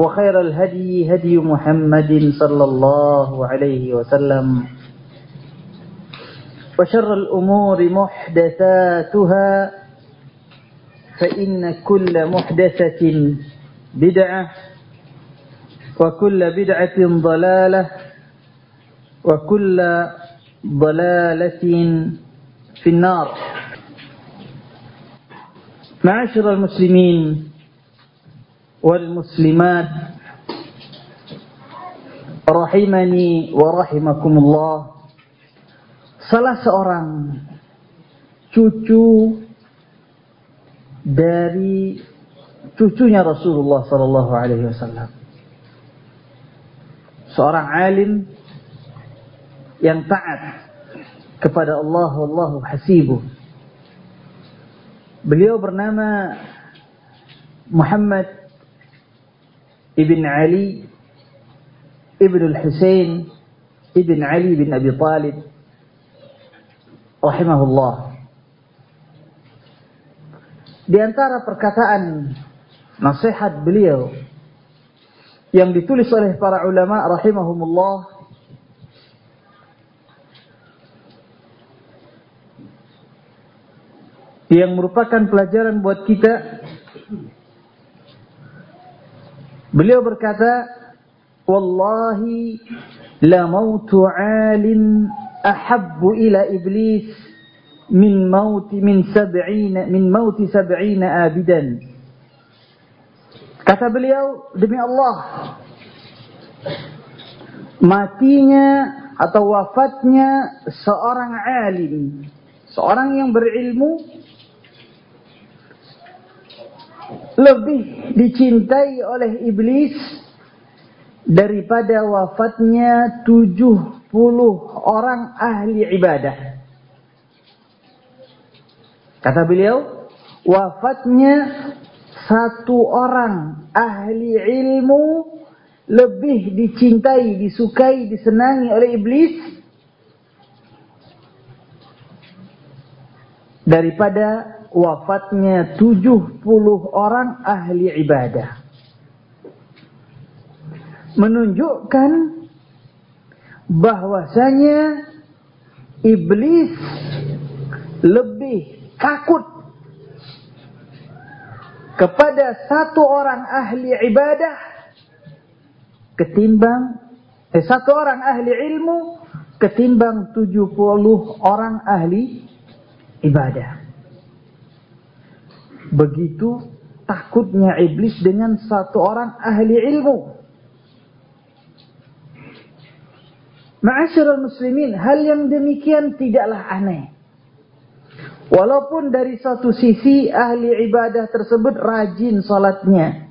وخير الهدي هدي محمد صلى الله عليه وسلم. وشر الأمور محدثاتها فإن كل محدثة بدعة وكل بدعة ضلالة وكل ضلالة في النار. معاشر المسلمين والمسلمات rahimani wa rahimakumullah salah seorang cucu dari cucunya Rasulullah sallallahu alaihi wasallam seorang alim yang taat kepada Allah wallahu hasibuh beliau bernama Muhammad ibn Ali ibn al-Husain ibn Ali bin Abi Talib rahimahullah. Di antara perkataan nasihat beliau yang ditulis oleh para ulama rahimahumullah yang merupakan pelajaran buat kita Beliau berkata, "Wallahi la mautu 'alim ahabbu ila iblis min mauti min sab'ina min mauti sab'ina abidan." Kata beliau, demi Allah, matinya atau wafatnya seorang alim, seorang yang berilmu lebih dicintai oleh iblis daripada wafatnya 70 orang ahli ibadah. Kata beliau, wafatnya satu orang ahli ilmu lebih dicintai, disukai, disenangi oleh iblis daripada wafatnya 70 orang ahli ibadah. Menunjukkan bahwasanya iblis lebih takut kepada satu orang ahli ibadah ketimbang eh, satu orang ahli ilmu ketimbang 70 orang ahli ibadah. Begitu takutnya iblis dengan satu orang ahli ilmu. Ma'asyiral muslimin, hal yang demikian tidaklah aneh. Walaupun dari satu sisi ahli ibadah tersebut rajin salatnya.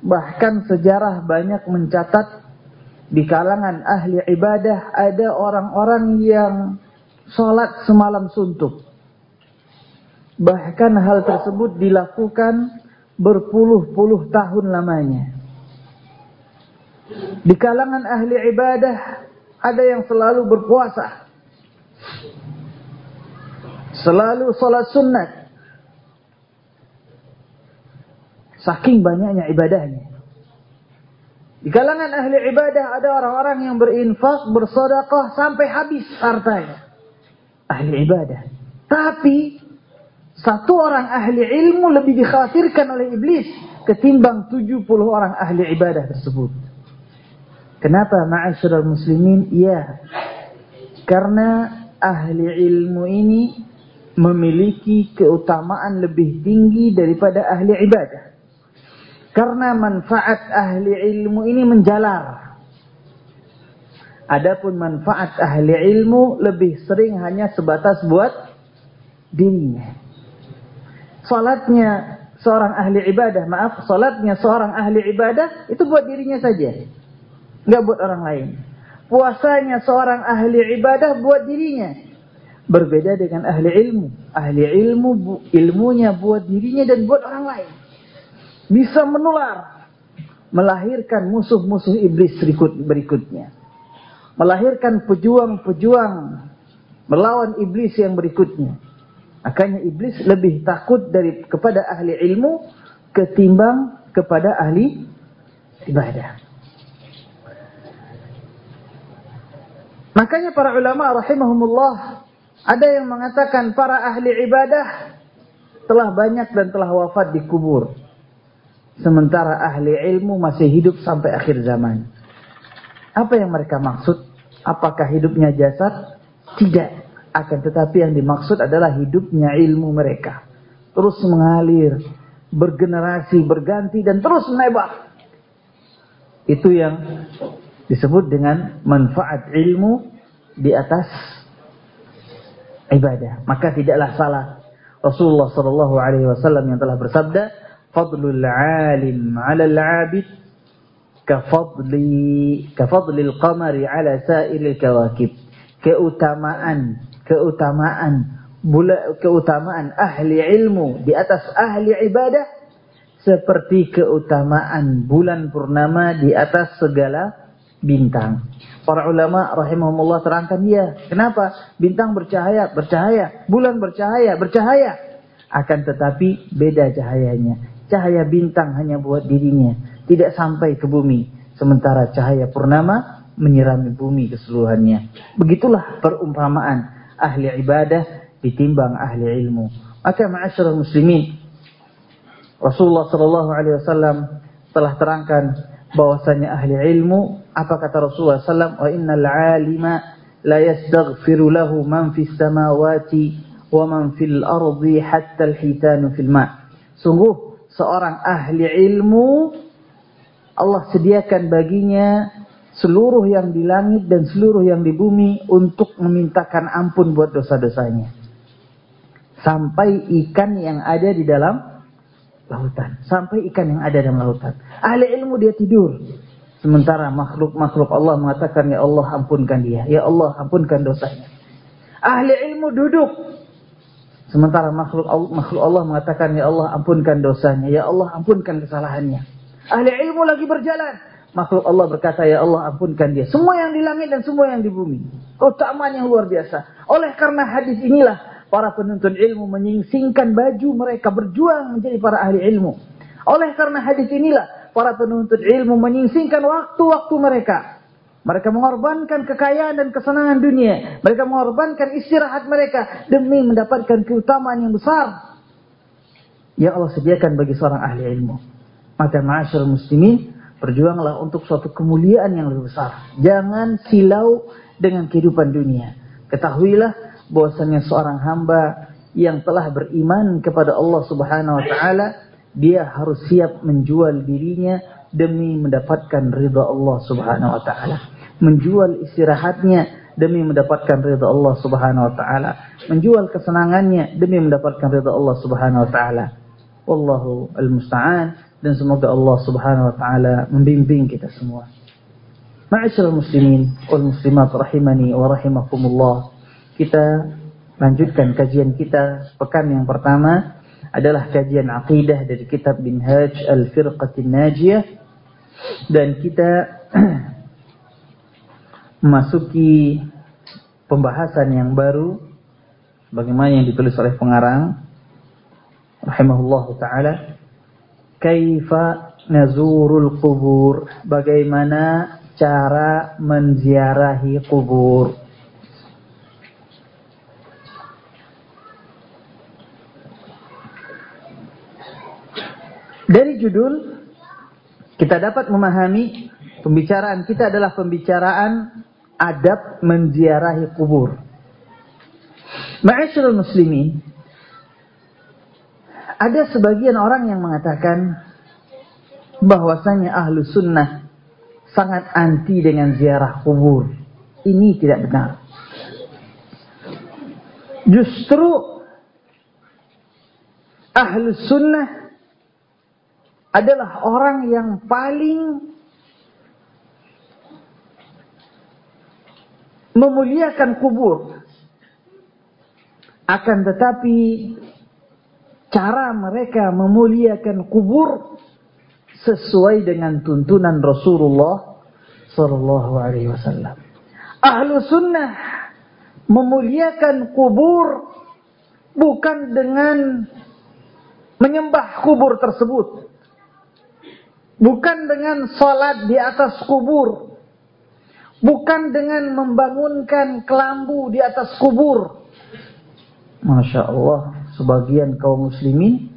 Bahkan sejarah banyak mencatat di kalangan ahli ibadah ada orang-orang yang salat semalam suntuk. Bahkan hal tersebut dilakukan berpuluh-puluh tahun lamanya. Di kalangan ahli ibadah ada yang selalu berpuasa. Selalu sholat sunat. Saking banyaknya ibadahnya. Di kalangan ahli ibadah ada orang-orang yang berinfak, bersedekah sampai habis hartanya. Ahli ibadah. Tapi satu orang ahli ilmu lebih dikhawatirkan oleh iblis ketimbang 70 orang ahli ibadah tersebut. Kenapa ma'asyiral muslimin? Ya. Karena ahli ilmu ini memiliki keutamaan lebih tinggi daripada ahli ibadah. Karena manfaat ahli ilmu ini menjalar. Adapun manfaat ahli ilmu lebih sering hanya sebatas buat dirinya. Salatnya seorang ahli ibadah, maaf, salatnya seorang ahli ibadah itu buat dirinya saja nggak buat orang lain. Puasanya seorang ahli ibadah buat dirinya. Berbeda dengan ahli ilmu. Ahli ilmu ilmunya buat dirinya dan buat orang lain. Bisa menular. Melahirkan musuh-musuh iblis berikut berikutnya. Melahirkan pejuang-pejuang melawan iblis yang berikutnya. Makanya iblis lebih takut dari kepada ahli ilmu ketimbang kepada ahli ibadah. Makanya para ulama rahimahumullah ada yang mengatakan para ahli ibadah telah banyak dan telah wafat di kubur. Sementara ahli ilmu masih hidup sampai akhir zaman. Apa yang mereka maksud? Apakah hidupnya jasad? Tidak. Akan tetapi yang dimaksud adalah hidupnya ilmu mereka. Terus mengalir, bergenerasi, berganti dan terus menebar. Itu yang disebut dengan manfaat ilmu di atas ibadah. Maka tidaklah salah Rasulullah sallallahu alaihi wasallam yang telah bersabda, "Fadlul 'alim 'ala al-'abid kafadli kafadlil qamari 'ala sa'iril kawakib." Keutamaan, keutamaan keutamaan ahli ilmu di atas ahli ibadah seperti keutamaan bulan purnama di atas segala bintang. Para ulama rahimahumullah terangkan ya. Kenapa? Bintang bercahaya, bercahaya. Bulan bercahaya, bercahaya. Akan tetapi beda cahayanya. Cahaya bintang hanya buat dirinya. Tidak sampai ke bumi. Sementara cahaya purnama menyirami bumi keseluruhannya. Begitulah perumpamaan ahli ibadah ditimbang ahli ilmu. Maka ma'asyarul muslimin. Rasulullah sallallahu alaihi wasallam telah terangkan bahwasanya ahli ilmu apa kata Rasulullah SAW wa innal alima la yastaghfiru lahu man fis samawati wa man fil ardi hatta al hitanu fil ma sungguh seorang ahli ilmu Allah sediakan baginya seluruh yang di langit dan seluruh yang di bumi untuk memintakan ampun buat dosa-dosanya sampai ikan yang ada di dalam lautan. Sampai ikan yang ada dalam lautan. Ahli ilmu dia tidur. Sementara makhluk-makhluk Allah mengatakan, Ya Allah ampunkan dia. Ya Allah ampunkan dosanya. Ahli ilmu duduk. Sementara makhluk makhluk Allah mengatakan, Ya Allah ampunkan dosanya. Ya Allah ampunkan kesalahannya. Ahli ilmu lagi berjalan. Makhluk Allah berkata, Ya Allah ampunkan dia. Semua yang di langit dan semua yang di bumi. Keutamaan yang luar biasa. Oleh karena hadis inilah para penuntut ilmu menyingsingkan baju mereka berjuang menjadi para ahli ilmu. Oleh karena hadis inilah para penuntut ilmu menyingsingkan waktu-waktu mereka. Mereka mengorbankan kekayaan dan kesenangan dunia. Mereka mengorbankan istirahat mereka demi mendapatkan keutamaan yang besar yang Allah sediakan bagi seorang ahli ilmu. Maka ma'asyar muslimin, berjuanglah untuk suatu kemuliaan yang lebih besar. Jangan silau dengan kehidupan dunia. Ketahuilah bahwasanya seorang hamba yang telah beriman kepada Allah Subhanahu wa taala dia harus siap menjual dirinya demi mendapatkan ridha Allah Subhanahu wa taala. menjual istirahatnya demi mendapatkan ridha Allah Subhanahu wa taala, menjual kesenangannya demi mendapatkan ridha Allah Subhanahu wa taala. Wallahu al-musta'an dan semoga Allah Subhanahu wa taala membimbing kita semua. Ma'asyiral muslimin wal muslimat rahimani wa rahimakumullah. Kita lanjutkan kajian kita pekan yang pertama adalah kajian akidah dari kitab Minhaj Al-Firqatin Najiyah dan kita memasuki pembahasan yang baru bagaimana yang ditulis oleh pengarang rahimahullah taala kaifa nazurul kubur bagaimana cara menziarahi kubur Dari judul kita dapat memahami pembicaraan kita adalah pembicaraan adab menziarahi kubur. Ma'asyiral muslimin, ada sebagian orang yang mengatakan bahwasanya ahlu sunnah sangat anti dengan ziarah kubur. Ini tidak benar. Justru ahlu sunnah adalah orang yang paling memuliakan kubur. Akan tetapi cara mereka memuliakan kubur sesuai dengan tuntunan Rasulullah sallallahu alaihi wasallam. Ahlu sunnah memuliakan kubur bukan dengan menyembah kubur tersebut. Bukan dengan sholat di atas kubur. Bukan dengan membangunkan kelambu di atas kubur. Masya Allah, sebagian kaum muslimin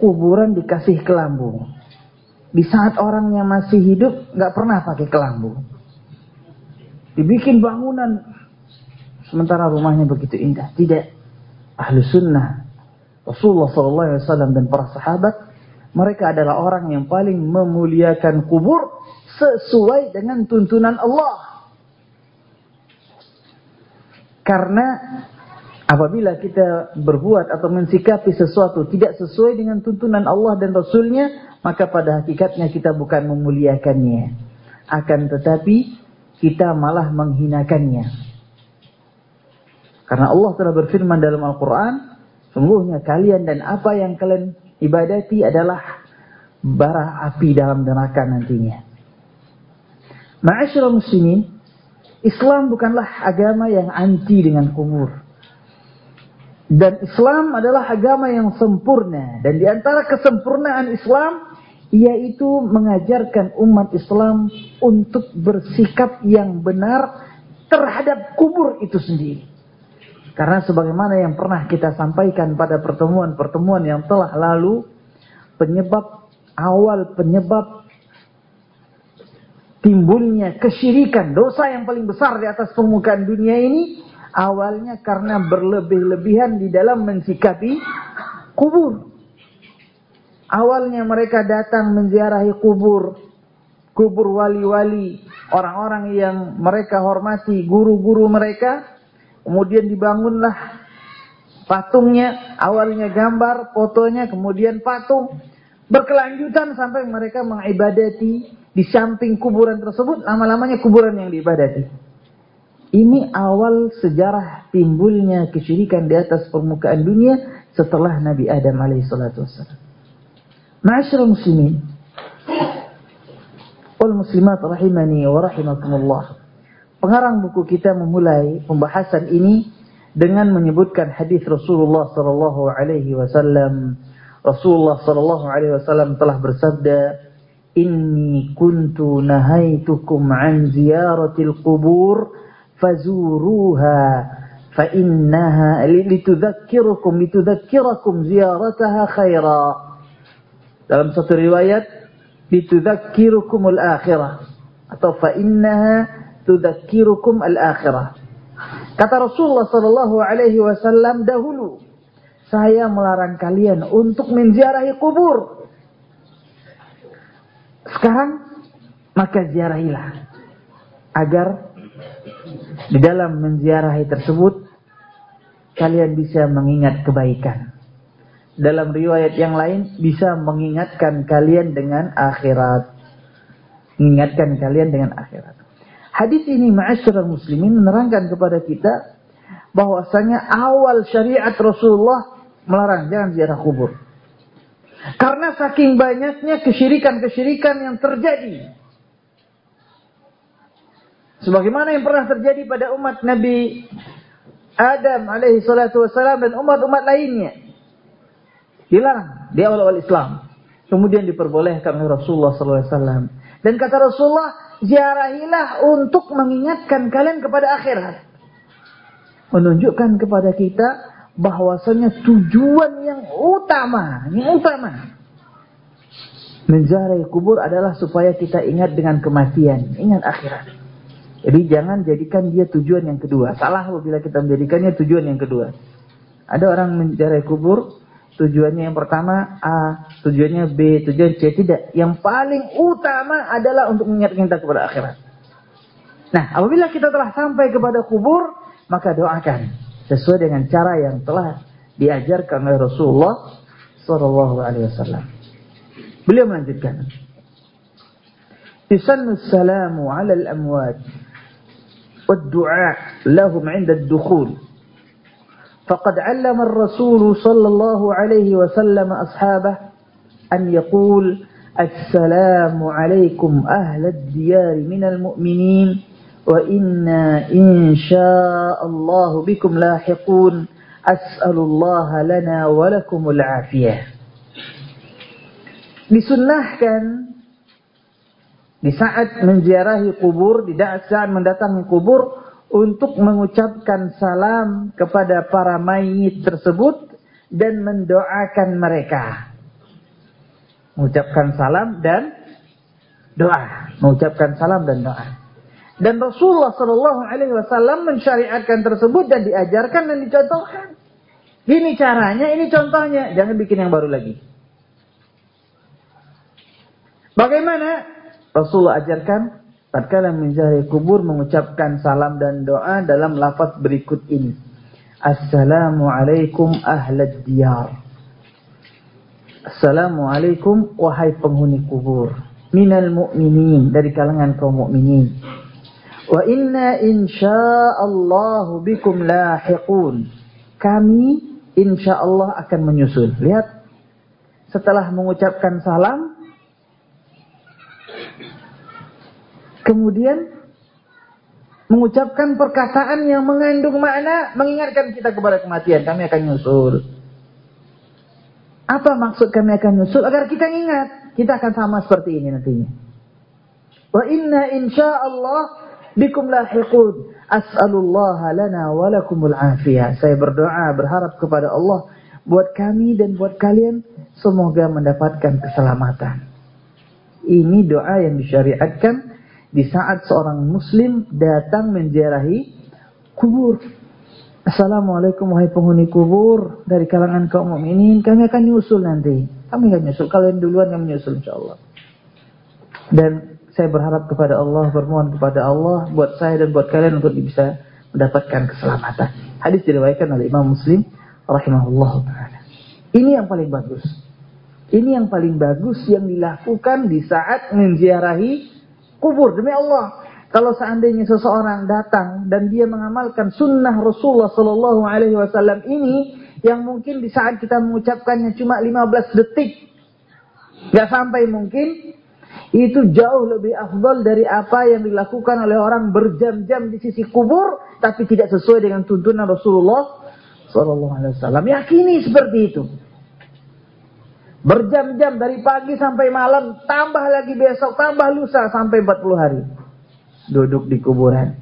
kuburan dikasih kelambu. Di saat orangnya masih hidup, nggak pernah pakai kelambu. Dibikin bangunan, sementara rumahnya begitu indah. Tidak. Ahlu sunnah. Rasulullah SAW dan para sahabat mereka adalah orang yang paling memuliakan kubur sesuai dengan tuntunan Allah. Karena apabila kita berbuat atau mensikapi sesuatu tidak sesuai dengan tuntunan Allah dan Rasulnya, maka pada hakikatnya kita bukan memuliakannya. Akan tetapi kita malah menghinakannya. Karena Allah telah berfirman dalam Al-Quran, sungguhnya kalian dan apa yang kalian ibadati adalah bara api dalam neraka nantinya. Ma'asyiral muslimin, Islam bukanlah agama yang anti dengan kubur. Dan Islam adalah agama yang sempurna. Dan di antara kesempurnaan Islam, yaitu mengajarkan umat Islam untuk bersikap yang benar terhadap kubur itu sendiri. Karena sebagaimana yang pernah kita sampaikan pada pertemuan-pertemuan yang telah lalu, penyebab awal penyebab timbulnya kesyirikan, dosa yang paling besar di atas permukaan dunia ini awalnya karena berlebih-lebihan di dalam mensikapi kubur. Awalnya mereka datang menziarahi kubur, kubur wali-wali, orang-orang yang mereka hormati, guru-guru mereka, Kemudian dibangunlah patungnya, awalnya gambar, fotonya, kemudian patung. Berkelanjutan sampai mereka mengibadati di samping kuburan tersebut, lama-lamanya kuburan yang diibadati. Ini awal sejarah timbulnya kesyirikan di atas permukaan dunia setelah Nabi Adam alaihissalatu wassalam. Ma'asyiral muslimin wal muslimat rahimani wa rahimakumullah. Pengarang buku kita memulai pembahasan ini dengan menyebutkan hadis Rasulullah sallallahu alaihi wasallam. Rasulullah sallallahu alaihi wasallam telah bersabda, "Inni kuntu nahaitukum an ziyaratil qubur fazuruha fa innaha litudzakkirakum litudzakkirakum ziyarataha khaira." Dalam satu riwayat, litudzakkirakumul akhirah atau fa innaha tudzakirukum al-akhirah. Kata Rasulullah sallallahu alaihi wasallam dahulu, saya melarang kalian untuk menziarahi kubur. Sekarang maka ziarahilah. agar di dalam menziarahi tersebut kalian bisa mengingat kebaikan. Dalam riwayat yang lain bisa mengingatkan kalian dengan akhirat. Mengingatkan kalian dengan akhirat. Hadis ini ma'asyiral muslimin menerangkan kepada kita bahwasanya awal syariat Rasulullah melarang jangan ziarah kubur. Karena saking banyaknya kesyirikan-kesyirikan yang terjadi. Sebagaimana yang pernah terjadi pada umat Nabi Adam alaihi salatu wassalam dan umat-umat lainnya. Dilarang di awal-awal Islam. Kemudian diperbolehkan oleh Rasulullah SAW. Dan kata Rasulullah, ziarahilah untuk mengingatkan kalian kepada akhirat. Menunjukkan kepada kita bahwasanya tujuan yang utama, yang utama menziarahi kubur adalah supaya kita ingat dengan kematian, ingat akhirat. Jadi jangan jadikan dia tujuan yang kedua. Salah apabila kita menjadikannya tujuan yang kedua. Ada orang menziarahi kubur tujuannya yang pertama A, tujuannya B, tujuan C. Tidak. Yang paling utama adalah untuk mengingatkan kita kepada akhirat. Nah, apabila kita telah sampai kepada kubur, maka doakan sesuai dengan cara yang telah diajarkan oleh Rasulullah Wasallam. Beliau melanjutkan. Yusannu salamu ala al-amwat والدعاء لهم عند الدخول. فقد علم الرسول صلى الله عليه وسلم أصحابه أن يقول السلام عليكم أهل الديار من المؤمنين وإنا إن شاء الله بكم لاحقون. أسأل الله لنا ولكم العافية. disunnahkan di saat menziarahi kubur, di saat mendatangi kubur untuk mengucapkan salam kepada para mayit tersebut dan mendoakan mereka. Mengucapkan salam dan doa, mengucapkan salam dan doa. Dan Rasulullah Shallallahu Alaihi Wasallam mensyariatkan tersebut dan diajarkan dan dicontohkan. Ini caranya, ini contohnya. Jangan bikin yang baru lagi. Bagaimana Rasulullah ajarkan tatkala menziarahi kubur mengucapkan salam dan doa dalam lafaz berikut ini. Assalamualaikum ahlad diyar. Assalamualaikum wahai penghuni kubur. Minal mu'minin dari kalangan kaum mukminin. Wa inna insyaallah bikum lahiqun. Kami insyaallah akan menyusul. Lihat setelah mengucapkan salam Kemudian mengucapkan perkataan yang mengandung makna mengingatkan kita kepada kematian. Kami akan nyusul. Apa maksud kami akan nyusul? Agar kita ingat. Kita akan sama seperti ini nantinya. Wa inna insyaallah bikum lahiqun. As'alullah lana walakumul afiyah. Saya berdoa, berharap kepada Allah. Buat kami dan buat kalian. Semoga mendapatkan keselamatan. Ini doa yang disyariatkan di saat seorang muslim datang menziarahi kubur. Assalamualaikum wahai penghuni kubur dari kalangan kaum mukminin, kami akan nyusul nanti. Kami akan nyusul, kalian duluan yang menyusul insyaallah. Dan saya berharap kepada Allah, bermohon kepada Allah buat saya dan buat kalian untuk bisa mendapatkan keselamatan. Hadis diriwayatkan oleh Imam Muslim rahimahullah. Ini yang paling bagus. Ini yang paling bagus yang dilakukan di saat menziarahi kubur demi Allah. Kalau seandainya seseorang datang dan dia mengamalkan sunnah Rasulullah Sallallahu Alaihi Wasallam ini, yang mungkin di saat kita mengucapkannya cuma 15 detik, nggak sampai mungkin, itu jauh lebih afdal dari apa yang dilakukan oleh orang berjam-jam di sisi kubur, tapi tidak sesuai dengan tuntunan Rasulullah Sallallahu Alaihi Wasallam. Yakini seperti itu. Berjam-jam dari pagi sampai malam, tambah lagi besok, tambah lusa sampai 40 hari. Duduk di kuburan.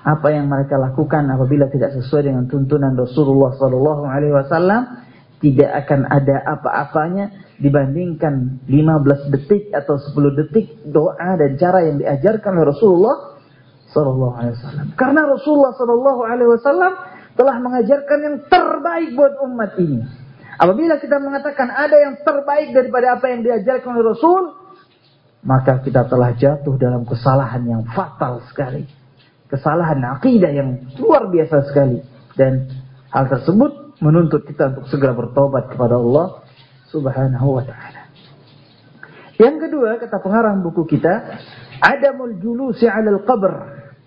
Apa yang mereka lakukan apabila tidak sesuai dengan tuntunan Rasulullah Wasallam, tidak akan ada apa-apanya dibandingkan 15 detik atau 10 detik doa dan cara yang diajarkan oleh Rasulullah Wasallam. Karena Rasulullah Wasallam telah mengajarkan yang terbaik buat umat ini. Apabila kita mengatakan ada yang terbaik daripada apa yang diajarkan oleh Rasul, maka kita telah jatuh dalam kesalahan yang fatal sekali. Kesalahan akidah yang luar biasa sekali. Dan hal tersebut menuntut kita untuk segera bertobat kepada Allah subhanahu wa ta'ala. Yang kedua, kata pengarang buku kita, Adamul julusi ala al-qabr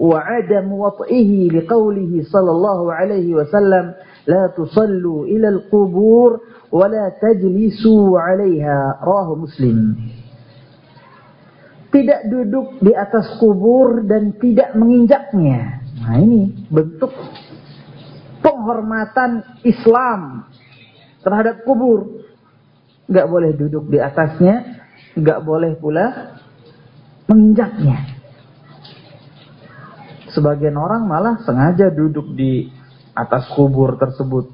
wa adam wat'ihi liqawlihi sallallahu alaihi wasallam tusallu ila al-qubur wa la tajlisu 'alaiha rawahu muslim tidak duduk di atas kubur dan tidak menginjaknya. Nah ini bentuk penghormatan Islam terhadap kubur. Gak boleh duduk di atasnya, gak boleh pula menginjaknya. Sebagian orang malah sengaja duduk di atas kubur tersebut.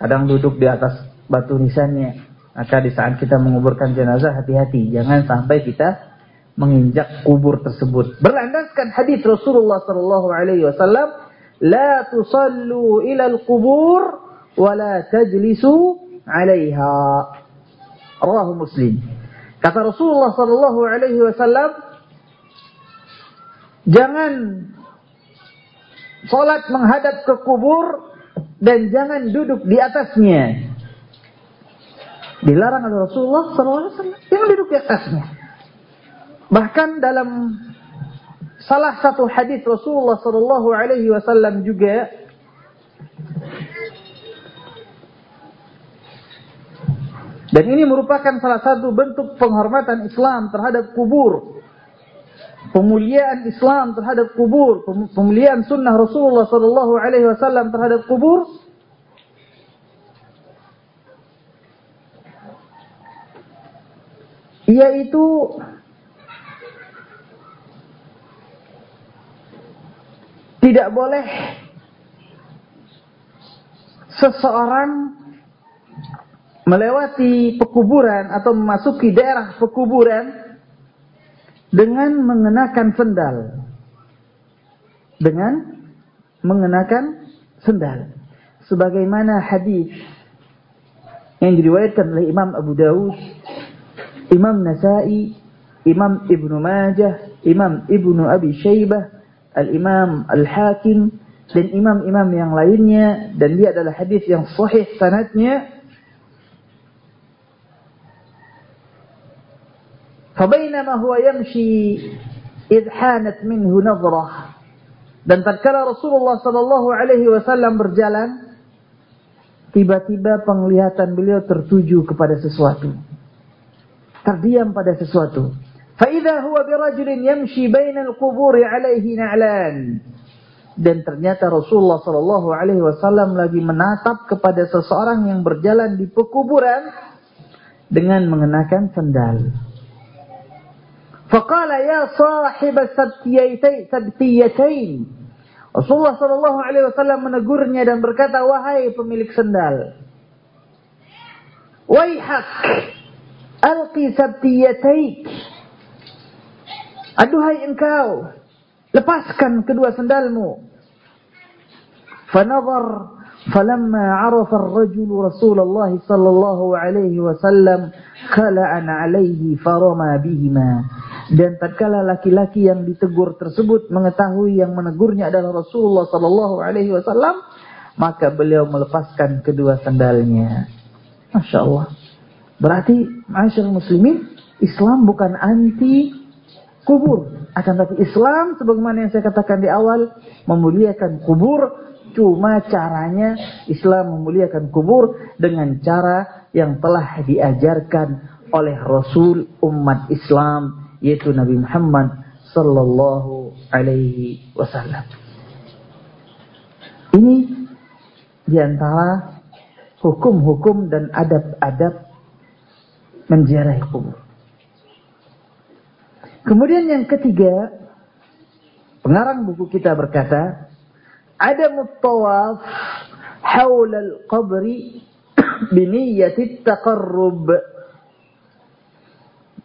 Kadang duduk di atas batu nisannya. Maka di saat kita menguburkan jenazah hati-hati, jangan sampai kita menginjak kubur tersebut. Berlandaskan hadis Rasulullah sallallahu alaihi wasallam, "La tusallu ila al-qubur wa la tajlisu 'alaiha." Muslim. Kata Rasulullah sallallahu alaihi wasallam, jangan salat menghadap ke kubur dan jangan duduk di atasnya. Dilarang oleh Rasulullah SAW. Yang duduk di atasnya. Bahkan dalam salah satu hadis Rasulullah Sallallahu Alaihi Wasallam juga dan ini merupakan salah satu bentuk penghormatan Islam terhadap kubur, pemuliaan Islam terhadap kubur, pemuliaan sunnah Rasulullah Sallallahu Alaihi Wasallam terhadap kubur. yaitu tidak boleh seseorang melewati pekuburan atau memasuki daerah pekuburan dengan mengenakan sendal. Dengan mengenakan sendal. Sebagaimana hadis yang diriwayatkan oleh Imam Abu Dawud Imam Nasai, Imam Ibnu Majah, Imam Ibnu Abi Syaibah, Al-Imam Al-Hakim, dan imam-imam yang lainnya, dan dia adalah hadis yang sahih sanatnya. فبينما هو يمشي إذ حانت منه نظرة، Dan tatkala Rasulullah sallallahu alaihi wasallam berjalan, tiba-tiba penglihatan beliau tertuju kepada sesuatu. Terdiam pada sesuatu. Fa idza huwa birajulin yamshi bainal quburi alaihi na'lan. Dan ternyata Rasulullah sallallahu Alaihi Wasallam lagi menatap kepada seseorang yang berjalan di pekuburan dengan mengenakan sendal. Faqala ya sahib sabtiyatain. Rasulullah Shallallahu Alaihi Wasallam menegurnya dan berkata, wahai pemilik sandal, Waihak, Alqi sabtiyataik. Aduhai engkau, lepaskan kedua sandalmu. Fanadhar falamma arafa ar-rajul Rasulullah sallallahu alaihi wasallam khala'an alaihi farama bihima. Dan tatkala laki-laki yang ditegur tersebut mengetahui yang menegurnya adalah Rasulullah sallallahu alaihi wasallam, maka beliau melepaskan kedua sandalnya. Masya Allah. Berarti masyarakat muslimin Islam bukan anti kubur. Akan tapi Islam sebagaimana yang saya katakan di awal memuliakan kubur cuma caranya Islam memuliakan kubur dengan cara yang telah diajarkan oleh Rasul umat Islam yaitu Nabi Muhammad sallallahu alaihi wasallam. Ini di antara hukum-hukum dan adab-adab menziarahi kubur. Kemudian yang ketiga, pengarang buku kita berkata, ada mutawaf haul al-qabri biniyati taqarrub.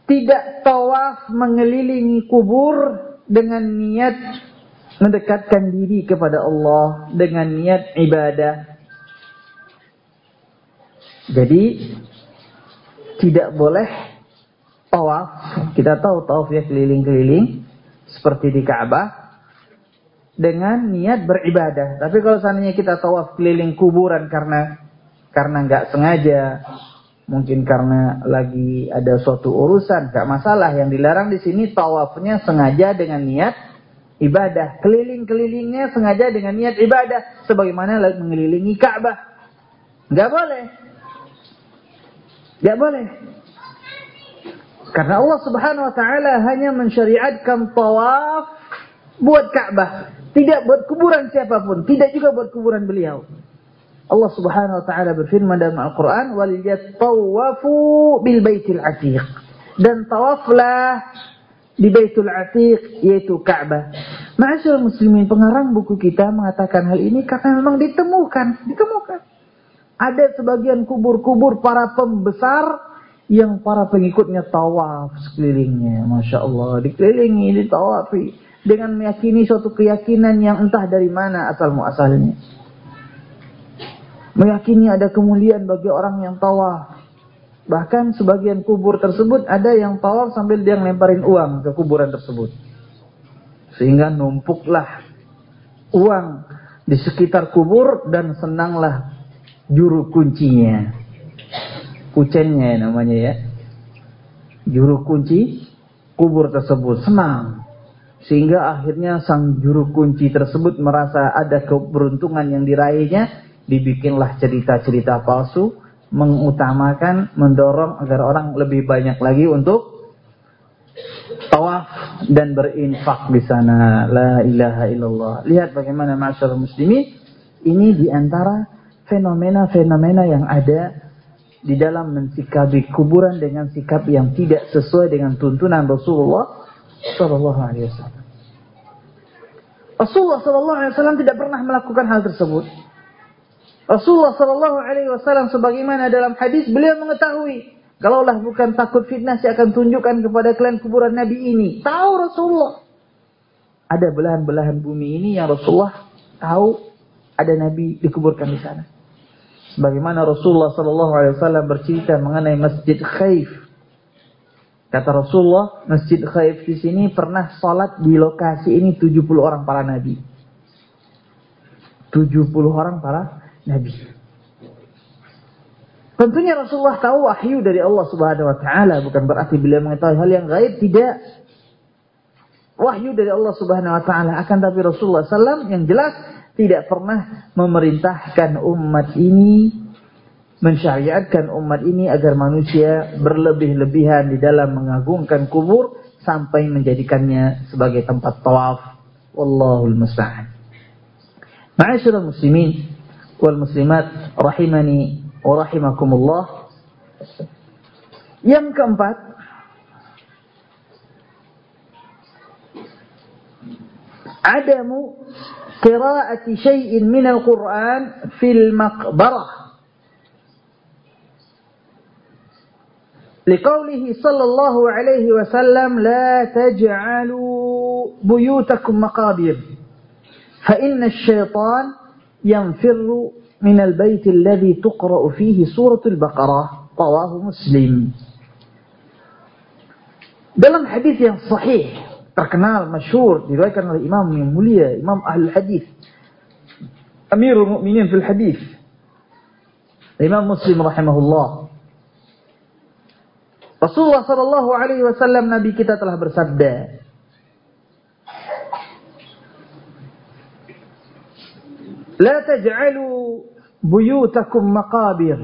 Tidak tawaf mengelilingi kubur dengan niat mendekatkan diri kepada Allah dengan niat ibadah. Jadi tidak boleh tawaf, kita tahu tawaf ya keliling-keliling seperti di Ka'bah dengan niat beribadah. Tapi kalau seandainya kita tawaf keliling kuburan karena karena nggak sengaja, mungkin karena lagi ada suatu urusan, nggak masalah. Yang dilarang di sini tawafnya sengaja dengan niat ibadah. Keliling-kelilingnya sengaja dengan niat ibadah, sebagaimana mengelilingi Ka'bah. Nggak boleh. Nggak boleh. Karena Allah Subhanahu wa taala hanya mensyariatkan tawaf buat Ka'bah, tidak buat kuburan siapa pun, tidak juga buat kuburan beliau. Allah Subhanahu wa taala berfirman dalam Al-Qur'an, "Wal yatawafu bil baitil atiq." Dan tawaflah di Baitul Atiq yaitu Ka'bah. Ma'asyiral muslimin, pengarang buku kita mengatakan hal ini karena memang ditemukan, ditemukan. Ada sebagian kubur-kubur para pembesar yang para pengikutnya tawaf sekelilingnya. Masya Allah. Dikelilingi, ditawafi. Dengan meyakini suatu keyakinan yang entah dari mana asal muasalnya. Meyakini ada kemuliaan bagi orang yang tawaf. Bahkan sebagian kubur tersebut ada yang tawaf sambil dia ngelemparin uang ke kuburan tersebut. Sehingga numpuklah uang di sekitar kubur dan senanglah juru kuncinya kucennya namanya ya. Juru kunci kubur tersebut senang. Sehingga akhirnya sang juru kunci tersebut merasa ada keberuntungan yang diraihnya. Dibikinlah cerita-cerita palsu. Mengutamakan, mendorong agar orang lebih banyak lagi untuk tawaf dan berinfak di sana. La ilaha illallah. Lihat bagaimana masyarakat muslimin. Ini di antara fenomena-fenomena yang ada di dalam mensikapi kuburan dengan sikap yang tidak sesuai dengan tuntunan Rasulullah Shallallahu Alaihi Wasallam. Rasulullah Shallallahu Alaihi Wasallam tidak pernah melakukan hal tersebut. Rasulullah Shallallahu Alaihi Wasallam sebagaimana dalam hadis beliau mengetahui kalaulah bukan takut fitnah saya akan tunjukkan kepada kalian kuburan Nabi ini. Tahu Rasulullah ada belahan-belahan bumi ini yang Rasulullah tahu ada Nabi dikuburkan di sana. Bagaimana Rasulullah Sallallahu Alaihi Wasallam bercerita mengenai Masjid Khaif. Kata Rasulullah, Masjid Khaif di sini pernah sholat di lokasi ini 70 orang para nabi. 70 orang para nabi. Tentunya Rasulullah tahu wahyu dari Allah Subhanahu wa taala, bukan berarti beliau mengetahui hal yang gaib, tidak. Wahyu dari Allah Subhanahu wa taala akan tapi Rasulullah SAW yang jelas tidak pernah memerintahkan umat ini mensyariatkan umat ini agar manusia berlebih-lebihan di dalam mengagungkan kubur sampai menjadikannya sebagai tempat tawaf. Wallahul musta'an. Ma'asyiral muslimin muslimat rahimani wa rahimakumullah. Yang keempat, adamu قراءة شيء من القرآن في المقبرة لقوله صلى الله عليه وسلم لا تجعلوا بيوتكم مقابر فإن الشيطان ينفر من البيت الذي تقرأ فيه سورة البقرة رواه مسلم dalam hadis yang sahih terkenal, masyhur, diriwayatkan oleh imam yang mulia, imam ahli hadis. Amirul Mukminin fil hadis. Imam Muslim rahimahullah. Rasulullah sallallahu alaihi wasallam nabi kita telah bersabda, لا تجعلوا بيوتكم مقابر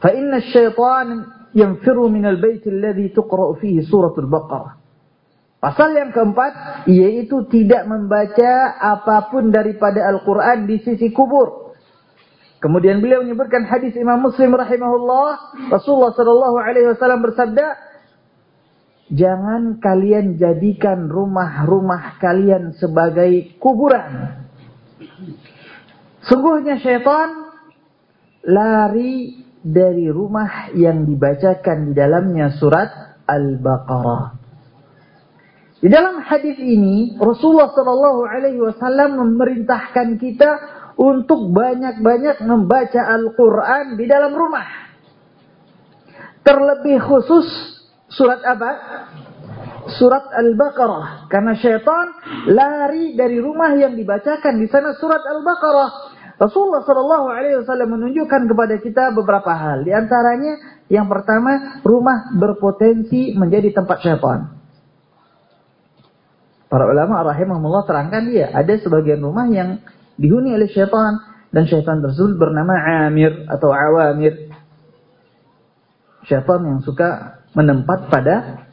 فإن الشيطان ينفر من البيت الذي تقرأ فيه سورة البقرة Pasal yang keempat, yaitu tidak membaca apapun daripada Al-Quran di sisi kubur. Kemudian beliau menyebutkan hadis Imam Muslim rahimahullah, Rasulullah sallallahu alaihi wasallam bersabda, "Jangan kalian jadikan rumah-rumah kalian sebagai kuburan." Sungguhnya syaitan lari dari rumah yang dibacakan di dalamnya surat Al-Baqarah. Di dalam hadis ini Rasulullah Shallallahu Alaihi Wasallam memerintahkan kita untuk banyak-banyak membaca Al-Quran di dalam rumah. Terlebih khusus surat apa? Surat Al-Baqarah. Karena syaitan lari dari rumah yang dibacakan di sana surat Al-Baqarah. Rasulullah Shallallahu Alaihi Wasallam menunjukkan kepada kita beberapa hal. Di antaranya, yang pertama, rumah berpotensi menjadi tempat syaitan. Para ulama rahimahullah terangkan dia ada sebagian rumah yang dihuni oleh syaitan dan syaitan tersebut bernama Amir atau Awamir. Syaitan yang suka menempat pada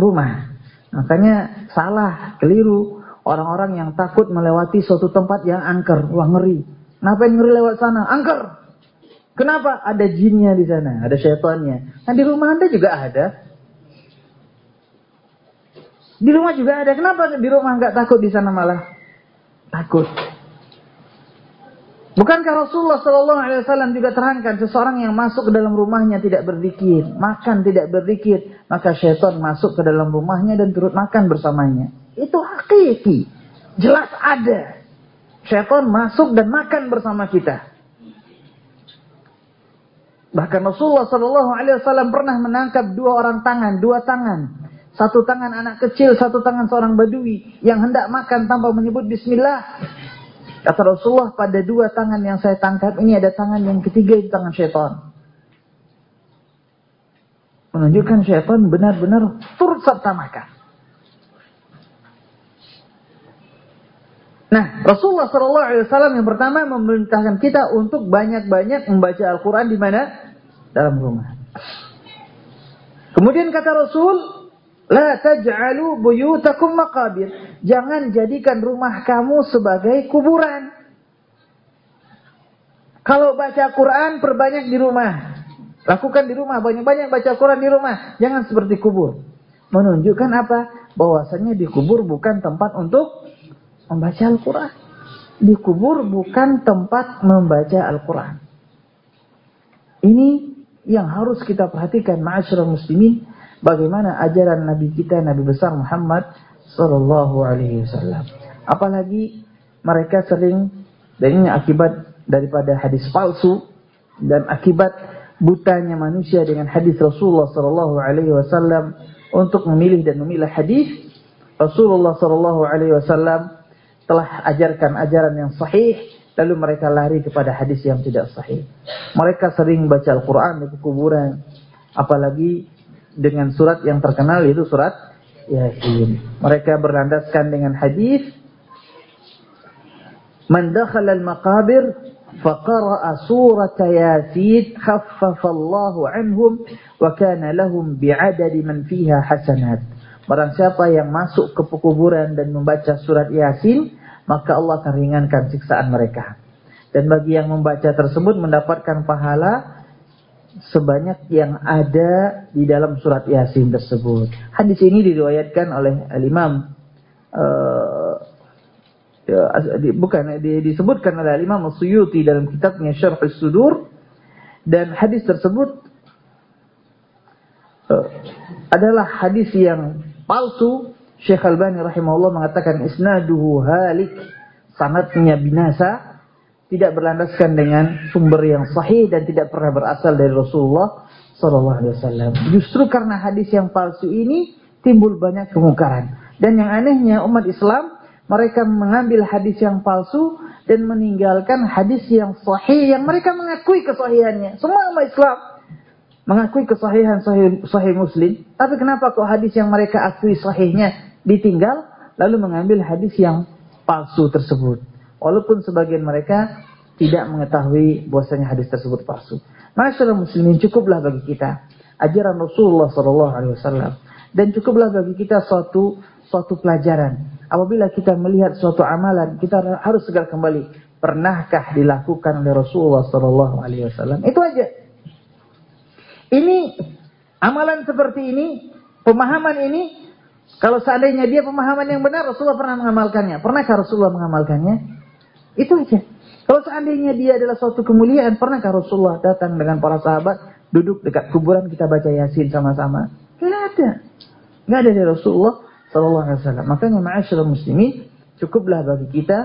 rumah. Makanya salah, keliru. Orang-orang yang takut melewati suatu tempat yang angker, wah ngeri. Yang ngeri lewat sana? Angker. Kenapa? Ada jinnya di sana, ada syaitannya. Nah di rumah anda juga ada. Di rumah juga ada. Kenapa di rumah nggak takut di sana malah? Takut. Bukankah Rasulullah Shallallahu Alaihi Wasallam juga terangkan seseorang yang masuk ke dalam rumahnya tidak berzikir, makan tidak berzikir, maka syaitan masuk ke dalam rumahnya dan turut makan bersamanya. Itu hakiki, jelas ada. Syaitan masuk dan makan bersama kita. Bahkan Rasulullah Shallallahu Alaihi Wasallam pernah menangkap dua orang tangan, dua tangan. Satu tangan anak kecil, satu tangan seorang badui yang hendak makan tanpa menyebut Bismillah. Kata Rasulullah pada dua tangan yang saya tangkap ini ada tangan yang ketiga itu tangan syaitan. Menunjukkan syaitan benar-benar turut serta makan. Nah, Rasulullah Wasallam yang pertama memerintahkan kita untuk banyak-banyak membaca Al-Quran di mana? Dalam rumah. Kemudian kata Rasul, La taj'alu buyutakum maqabir. Jangan jadikan rumah kamu sebagai kuburan. Kalau baca Quran perbanyak di rumah. Lakukan di rumah, banyak-banyak baca Quran di rumah. Jangan seperti kubur. Menunjukkan apa? Bahwasanya di kubur bukan tempat untuk membaca Al-Quran. Di kubur bukan tempat membaca Al-Quran. Ini yang harus kita perhatikan ma'asyurah muslimin bagaimana ajaran Nabi kita Nabi besar Muhammad sallallahu alaihi wasallam. Apalagi mereka sering dan akibat daripada hadis palsu dan akibat butanya manusia dengan hadis Rasulullah sallallahu alaihi wasallam untuk memilih dan memilah hadis Rasulullah sallallahu alaihi wasallam telah ajarkan ajaran yang sahih lalu mereka lari kepada hadis yang tidak sahih. Mereka sering baca Al-Qur'an di kuburan apalagi dengan surat yang terkenal yaitu surat Yasin. Mereka berlandaskan dengan hadis Man dakhala al-maqabir faqara'a surat Yasin khaffafa Allahu anhum wa kana lahum bi'adadi man fiha hasanat. Barang siapa yang masuk ke kuburan dan membaca surat Yasin, maka Allah akan ringankan siksaan mereka. Dan bagi yang membaca tersebut mendapatkan pahala sebanyak yang ada di dalam surat Yasin tersebut. Hadis ini diriwayatkan oleh Al-Imam uh, bukan di, disebutkan oleh Imam Suyuti dalam kitabnya Syarh As-Sudur dan hadis tersebut uh, adalah hadis yang palsu. Syekh Al-Bani rahimahullah mengatakan isnaduhu halik sanatnya binasa tidak berlandaskan dengan sumber yang sahih dan tidak pernah berasal dari Rasulullah Sallallahu Alaihi Wasallam. Justru karena hadis yang palsu ini timbul banyak kemungkaran. Dan yang anehnya umat Islam mereka mengambil hadis yang palsu dan meninggalkan hadis yang sahih yang mereka mengakui kesahihannya. Semua umat Islam mengakui kesahihan sahih, sahih Muslim, tapi kenapa kok hadis yang mereka akui sahihnya ditinggal lalu mengambil hadis yang palsu tersebut? Walaupun sebagian mereka tidak mengetahui bahwasanya hadis tersebut palsu. Masyaallah muslimin cukuplah bagi kita ajaran Rasulullah sallallahu alaihi wasallam dan cukuplah bagi kita suatu suatu pelajaran. Apabila kita melihat suatu amalan, kita harus segera kembali. Pernahkah dilakukan oleh Rasulullah sallallahu alaihi wasallam? Itu aja. Ini amalan seperti ini, pemahaman ini kalau seandainya dia pemahaman yang benar, Rasulullah pernah mengamalkannya. Pernahkah Rasulullah mengamalkannya? Itu aja. Kalau seandainya dia adalah suatu kemuliaan, pernahkah Rasulullah datang dengan para sahabat, duduk dekat kuburan kita baca Yasin sama-sama? Tidak ada. Tidak ada dari Rasulullah Sallallahu Alaihi Wasallam. Makanya ma'asyarakat muslimin, cukuplah bagi kita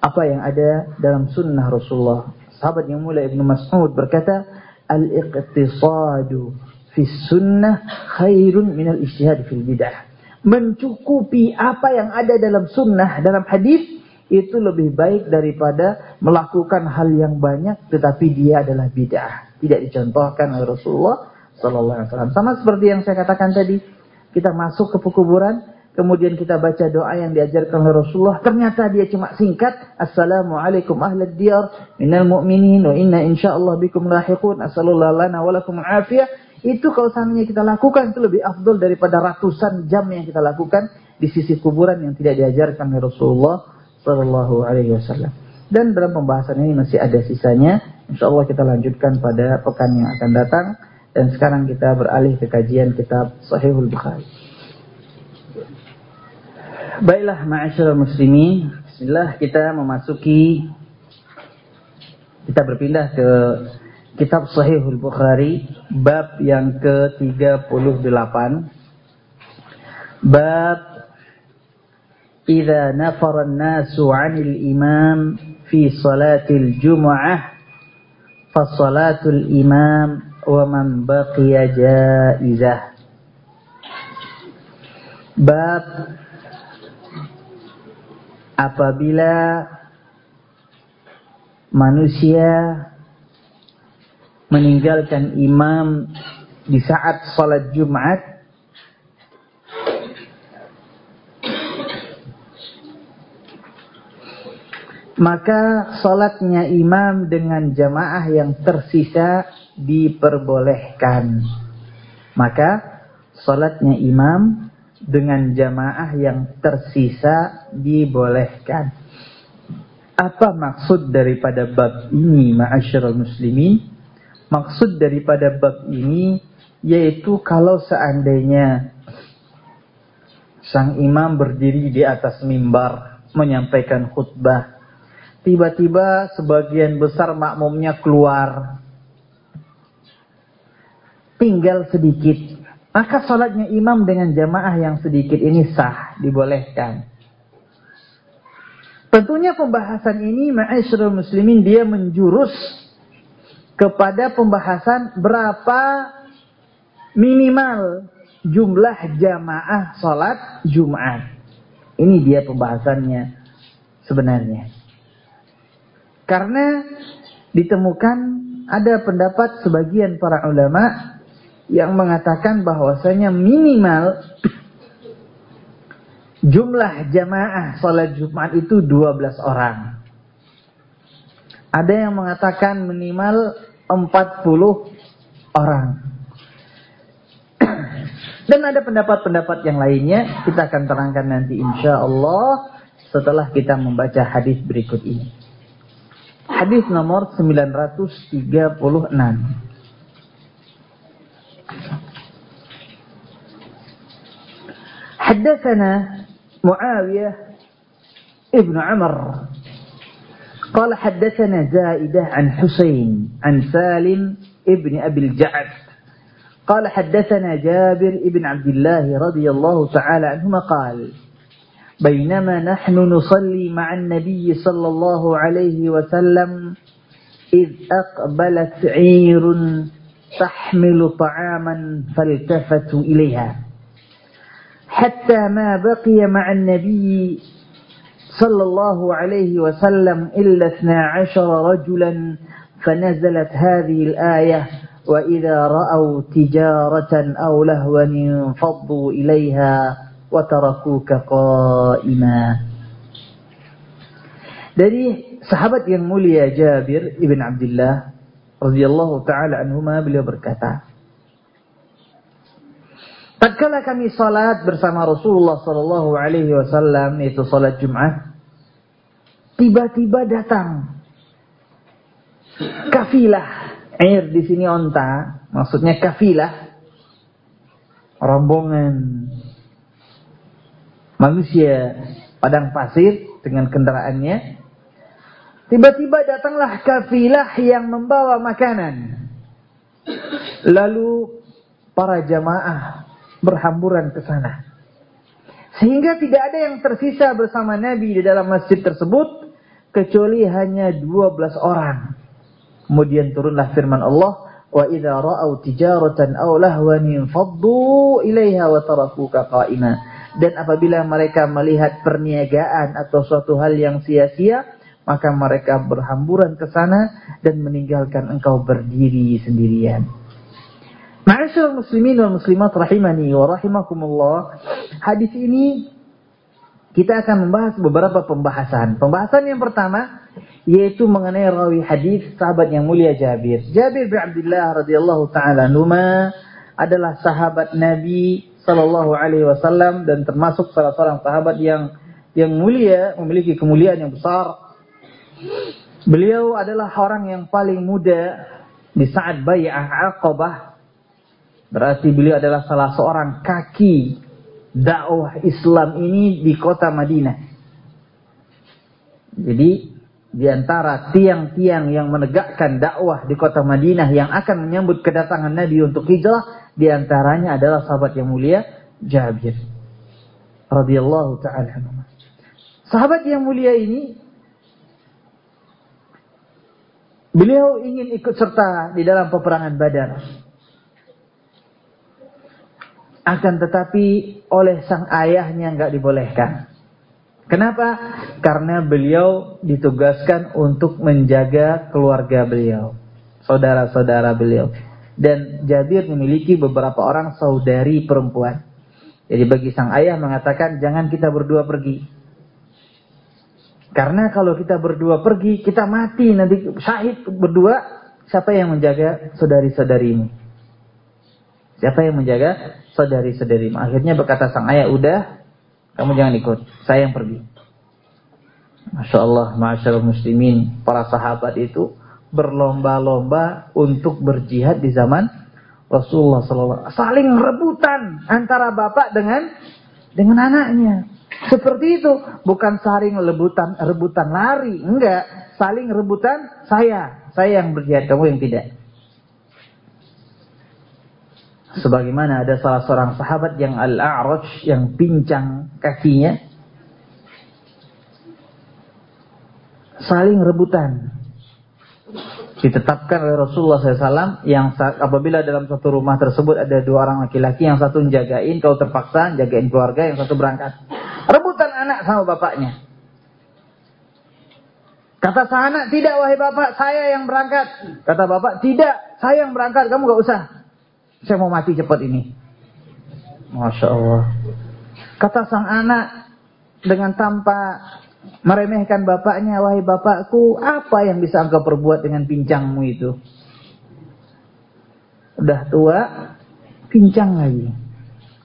apa yang ada dalam sunnah Rasulullah. Sahabat yang mulia Ibnu Mas'ud berkata, Al-iqtisadu fi sunnah khairun minal ijtihad fil bid'ah. Mencukupi apa yang ada dalam sunnah, dalam hadis itu lebih baik daripada melakukan hal yang banyak tetapi dia adalah bid'ah. Tidak dicontohkan oleh Rasulullah sallallahu alaihi wasallam. Sama seperti yang saya katakan tadi, kita masuk ke kuburan, kemudian kita baca doa yang diajarkan oleh Rasulullah, ternyata dia cuma singkat, Assalamualaikum ahlad diyar minal mu'minin wa inna insyaallah bikum lahiqun, Assalamualaikum lana wa lakum afiyah. Itu kalau seandainya kita lakukan itu lebih afdol daripada ratusan jam yang kita lakukan di sisi kuburan yang tidak diajarkan oleh Rasulullah Sallallahu Alaihi Wasallam. Dan dalam pembahasan ini masih ada sisanya. Insya Allah kita lanjutkan pada pekan yang akan datang. Dan sekarang kita beralih ke kajian kitab Sahihul Bukhari. Baiklah ma'asyarul muslimin. Bismillah kita memasuki kita berpindah ke kitab Sahihul Bukhari bab yang ke-38 bab nafara an-nasu 'anil imam fi salatil fa salatul imam wa man baqiya jaizah bab apabila manusia meninggalkan imam di saat sholat Jumat maka sholatnya imam dengan jamaah yang tersisa diperbolehkan. Maka sholatnya imam dengan jamaah yang tersisa dibolehkan. Apa maksud daripada bab ini ma'asyiral muslimin? Maksud daripada bab ini yaitu kalau seandainya sang imam berdiri di atas mimbar menyampaikan khutbah, tiba-tiba sebagian besar makmumnya keluar, tinggal sedikit, maka sholatnya imam dengan jamaah yang sedikit ini sah, dibolehkan. Tentunya pembahasan ini ma'asyurul muslimin dia menjurus kepada pembahasan berapa minimal jumlah jamaah sholat Jumat. Ini dia pembahasannya sebenarnya. Karena ditemukan ada pendapat sebagian para ulama yang mengatakan bahwasanya minimal jumlah jamaah sholat Jumat itu 12 orang. Ada yang mengatakan minimal 40 orang. Dan ada pendapat-pendapat yang lainnya kita akan terangkan nanti insya Allah setelah kita membaca hadis berikut ini. Hadis nomor 936. حدثنا معاوية ابن عمر. قال حدثنا زائدة عن حسين عن سالم ابن أبي الجعد. قال حدثنا جابر ابن عبد الله رضي الله تعالى عنهما قال بينما نحن نصلي مع النبي صلى الله عليه وسلم إذ أقبلت عير تحمل طعاما فالتفتوا إليها. حتى ما بقي مع النبي صلى الله عليه وسلم إلا اثنا عشر رجلا فنزلت هذه الآية وإذا رأوا تجارة أو لهوا انفضوا إليها وتركوك قائما. Dari sahabat yang mulia Jabir ibn Abdullah radhiyallahu taala anhuma beliau berkata Tatkala kami salat bersama Rasulullah sallallahu alaihi wasallam yaitu salat Jumat, tiba-tiba datang kafilah. Air di sini onta, maksudnya kafilah. Rombongan manusia padang pasir dengan kendaraannya. Tiba-tiba datanglah kafilah yang membawa makanan. Lalu para jamaah berhamburan ke sana. Sehingga tidak ada yang tersisa bersama Nabi di dalam masjid tersebut kecuali hanya 12 orang. Kemudian turunlah firman Allah, Wa idza ra'au tijaratan aw lahwan faddu ilaiha wa. Dan apabila mereka melihat perniagaan atau suatu hal yang sia-sia, maka mereka berhamburan ke sana dan meninggalkan engkau berdiri sendirian. Ma'asyiral muslimin wal muslimat rahimani wa rahimakumullah. Hadis ini kita akan membahas beberapa pembahasan. Pembahasan yang pertama yaitu mengenai rawi hadis sahabat yang mulia Jabir. Jabir bin Abdullah radhiyallahu taala numa adalah sahabat Nabi sallallahu alaihi wasallam dan termasuk salah seorang sahabat yang yang mulia, memiliki kemuliaan yang besar. Beliau adalah orang yang paling muda di saat bai'ah Aqabah. Berarti beliau adalah salah seorang kaki dakwah Islam ini di kota Madinah. Jadi di antara tiang-tiang yang menegakkan dakwah di kota Madinah yang akan menyambut kedatangan Nabi untuk hijrah, di antaranya adalah sahabat yang mulia Jabir radhiyallahu taala Sahabat yang mulia ini beliau ingin ikut serta di dalam peperangan Badar. Akan tetapi oleh sang ayahnya nggak dibolehkan. Kenapa? Karena beliau ditugaskan untuk menjaga keluarga beliau, saudara-saudara beliau. Dan Jabir memiliki beberapa orang saudari perempuan. Jadi bagi sang ayah mengatakan jangan kita berdua pergi. Karena kalau kita berdua pergi, kita mati nanti syahid berdua. Siapa yang menjaga saudari-saudari ini? Siapa yang menjaga saudari-saudari? Akhirnya berkata sang ayah, udah kamu jangan ikut, saya yang pergi. Masya Allah, Masya muslimin, para sahabat itu berlomba-lomba untuk berjihad di zaman Rasulullah SAW. Saling rebutan antara bapak dengan dengan anaknya. Seperti itu, bukan saling rebutan rebutan lari, enggak, saling rebutan saya, saya yang berjihad, kamu yang tidak. Sebagaimana ada salah seorang sahabat yang al-a'raj yang pincang kakinya saling rebutan. Ditetapkan oleh Rasulullah SAW yang apabila dalam satu rumah tersebut ada dua orang laki-laki, yang satu menjagain, kalau terpaksa jagain keluarga, yang satu berangkat. Rebutan anak sama bapaknya. Kata anak, tidak wahai bapak, saya yang berangkat. Kata bapak, tidak, saya yang berangkat, kamu gak usah. Saya mau mati cepat ini. Masya Allah. Kata sang anak dengan tanpa meremehkan bapaknya, wahai bapakku, apa yang bisa engkau perbuat dengan pincangmu itu? Udah tua, pincang lagi.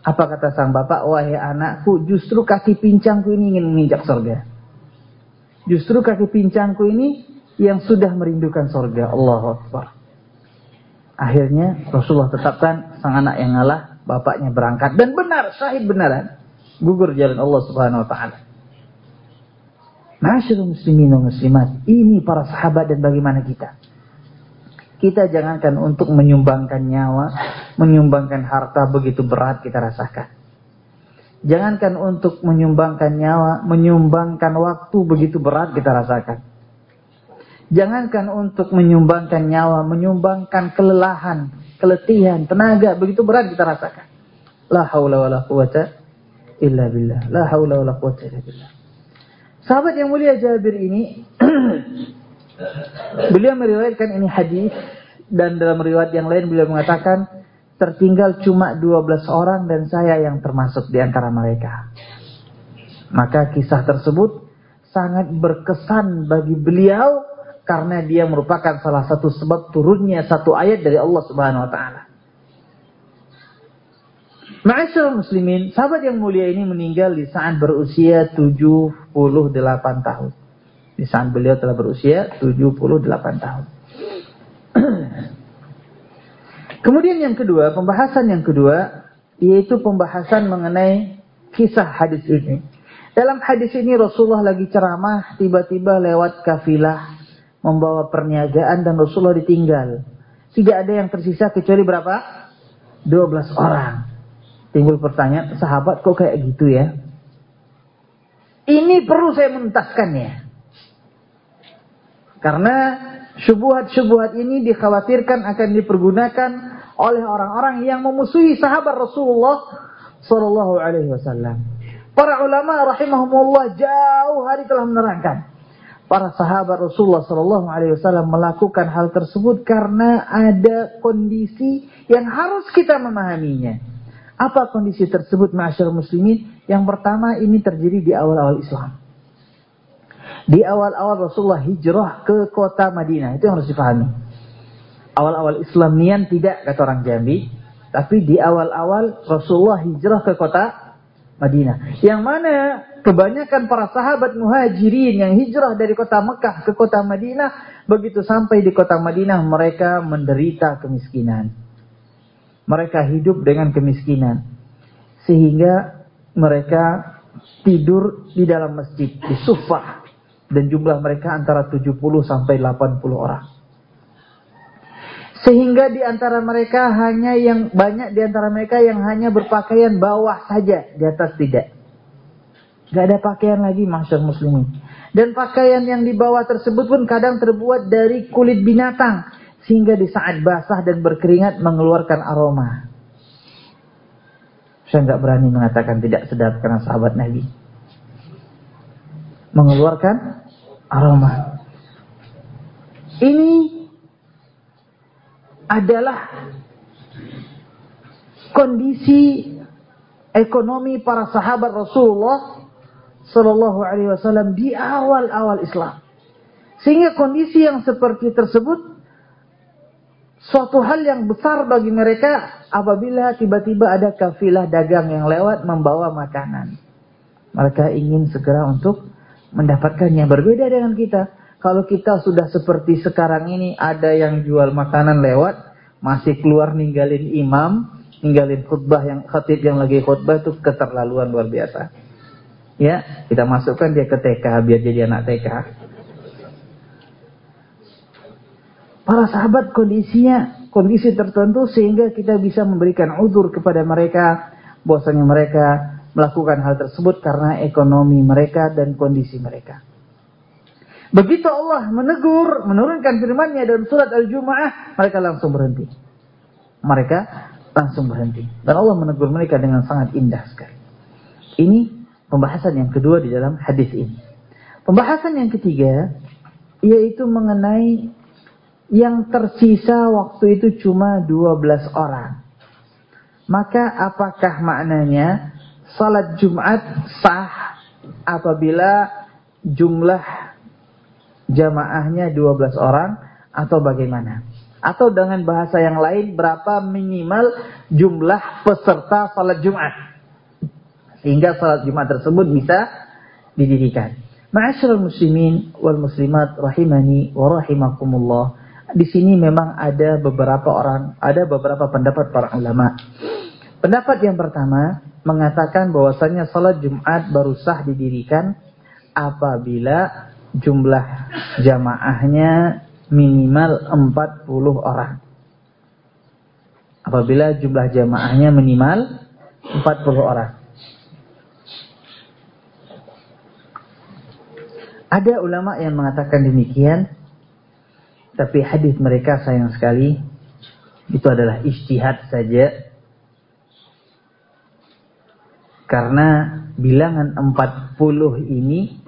Apa kata sang bapak, wahai anakku, justru kaki pincangku ini ingin menginjak surga. Justru kaki pincangku ini yang sudah merindukan surga. Allah Akbar. Akhirnya Rasulullah tetapkan sang anak yang ngalah, bapaknya berangkat dan benar, syahid benaran, gugur jalan Allah Subhanahu wa taala. Masyaallah muslimin dan muslimat, ini para sahabat dan bagaimana kita? Kita jangankan untuk menyumbangkan nyawa, menyumbangkan harta begitu berat kita rasakan. Jangankan untuk menyumbangkan nyawa, menyumbangkan waktu begitu berat kita rasakan. Jangankan untuk menyumbangkan nyawa, menyumbangkan kelelahan, keletihan, tenaga, begitu berat kita rasakan. La haula wa la quwata illa billah. La haula wa la quwata illa billah. Sahabat yang mulia Jabir ini, beliau meriwayatkan ini hadis dan dalam riwayat yang lain beliau mengatakan tertinggal cuma 12 orang dan saya yang termasuk di antara mereka. Maka kisah tersebut sangat berkesan bagi beliau karena dia merupakan salah satu sebab turunnya satu ayat dari Allah Subhanahu wa taala. Ma'asyiral muslimin, sahabat yang mulia ini meninggal di saat berusia 78 tahun. Di saat beliau telah berusia 78 tahun. Kemudian yang kedua, pembahasan yang kedua yaitu pembahasan mengenai kisah hadis ini. Dalam hadis ini Rasulullah lagi ceramah, tiba-tiba lewat kafilah membawa perniagaan dan Rasulullah ditinggal. Tidak ada yang tersisa kecuali berapa? 12 orang. Timbul pertanyaan, sahabat kok kayak gitu ya? Ini perlu saya menuntaskannya. Karena Syubuhat-syubuhat ini dikhawatirkan akan dipergunakan oleh orang-orang yang memusuhi sahabat Rasulullah sallallahu alaihi wasallam. Para ulama rahimahumullah jauh hari telah menerangkan para sahabat Rasulullah sallallahu alaihi wasallam melakukan hal tersebut karena ada kondisi yang harus kita memahaminya. Apa kondisi tersebut masyarakat muslimin? Yang pertama ini terjadi di awal-awal Islam. Di awal-awal Rasulullah hijrah ke kota Madinah. Itu yang harus dipahami. Awal-awal Islam nian tidak kata orang Jambi. Tapi di awal-awal Rasulullah hijrah ke kota Madinah. Yang mana kebanyakan para sahabat muhajirin yang hijrah dari kota Mekah ke kota Madinah. Begitu sampai di kota Madinah mereka menderita kemiskinan. Mereka hidup dengan kemiskinan. Sehingga mereka tidur di dalam masjid. Di sufah dan jumlah mereka antara 70 sampai 80 orang. Sehingga di antara mereka hanya yang banyak di antara mereka yang hanya berpakaian bawah saja, di atas tidak. Gak ada pakaian lagi masyarakat muslimin. Dan pakaian yang di bawah tersebut pun kadang terbuat dari kulit binatang. Sehingga di saat basah dan berkeringat mengeluarkan aroma. Saya nggak berani mengatakan tidak sedap karena sahabat Nabi mengeluarkan aroma. Ini adalah kondisi ekonomi para sahabat Rasulullah Sallallahu Alaihi Wasallam di awal-awal Islam. Sehingga kondisi yang seperti tersebut suatu hal yang besar bagi mereka apabila tiba-tiba ada kafilah dagang yang lewat membawa makanan. Mereka ingin segera untuk mendapatkannya. Berbeda dengan kita. Kalau kita sudah seperti sekarang ini ada yang jual makanan lewat, masih keluar ninggalin imam, ninggalin khutbah yang khatib yang lagi khutbah itu keterlaluan luar biasa. Ya, kita masukkan dia ke TK biar jadi anak TK. Para sahabat kondisinya kondisi tertentu sehingga kita bisa memberikan udur kepada mereka bahwasanya mereka melakukan hal tersebut karena ekonomi mereka dan kondisi mereka. Begitu Allah menegur, menurunkan firman-Nya dalam surat Al-Jumu'ah, mereka langsung berhenti. Mereka langsung berhenti. Dan Allah menegur mereka dengan sangat indah sekali. Ini pembahasan yang kedua di dalam hadis ini. Pembahasan yang ketiga yaitu mengenai yang tersisa waktu itu cuma 12 orang. Maka apakah maknanya salat Jumat sah apabila jumlah jamaahnya 12 orang atau bagaimana? Atau dengan bahasa yang lain berapa minimal jumlah peserta salat Jumat? Sehingga salat Jumat tersebut bisa didirikan. Ma'asyiral muslimin wal muslimat rahimani wa rahimakumullah. Di sini memang ada beberapa orang, ada beberapa pendapat para ulama. Pendapat yang pertama, mengatakan bahwasanya salat Jumat baru sah didirikan apabila jumlah jamaahnya minimal 40 orang. Apabila jumlah jamaahnya minimal 40 orang. Ada ulama yang mengatakan demikian, tapi hadis mereka sayang sekali itu adalah istihad saja karena bilangan 40 ini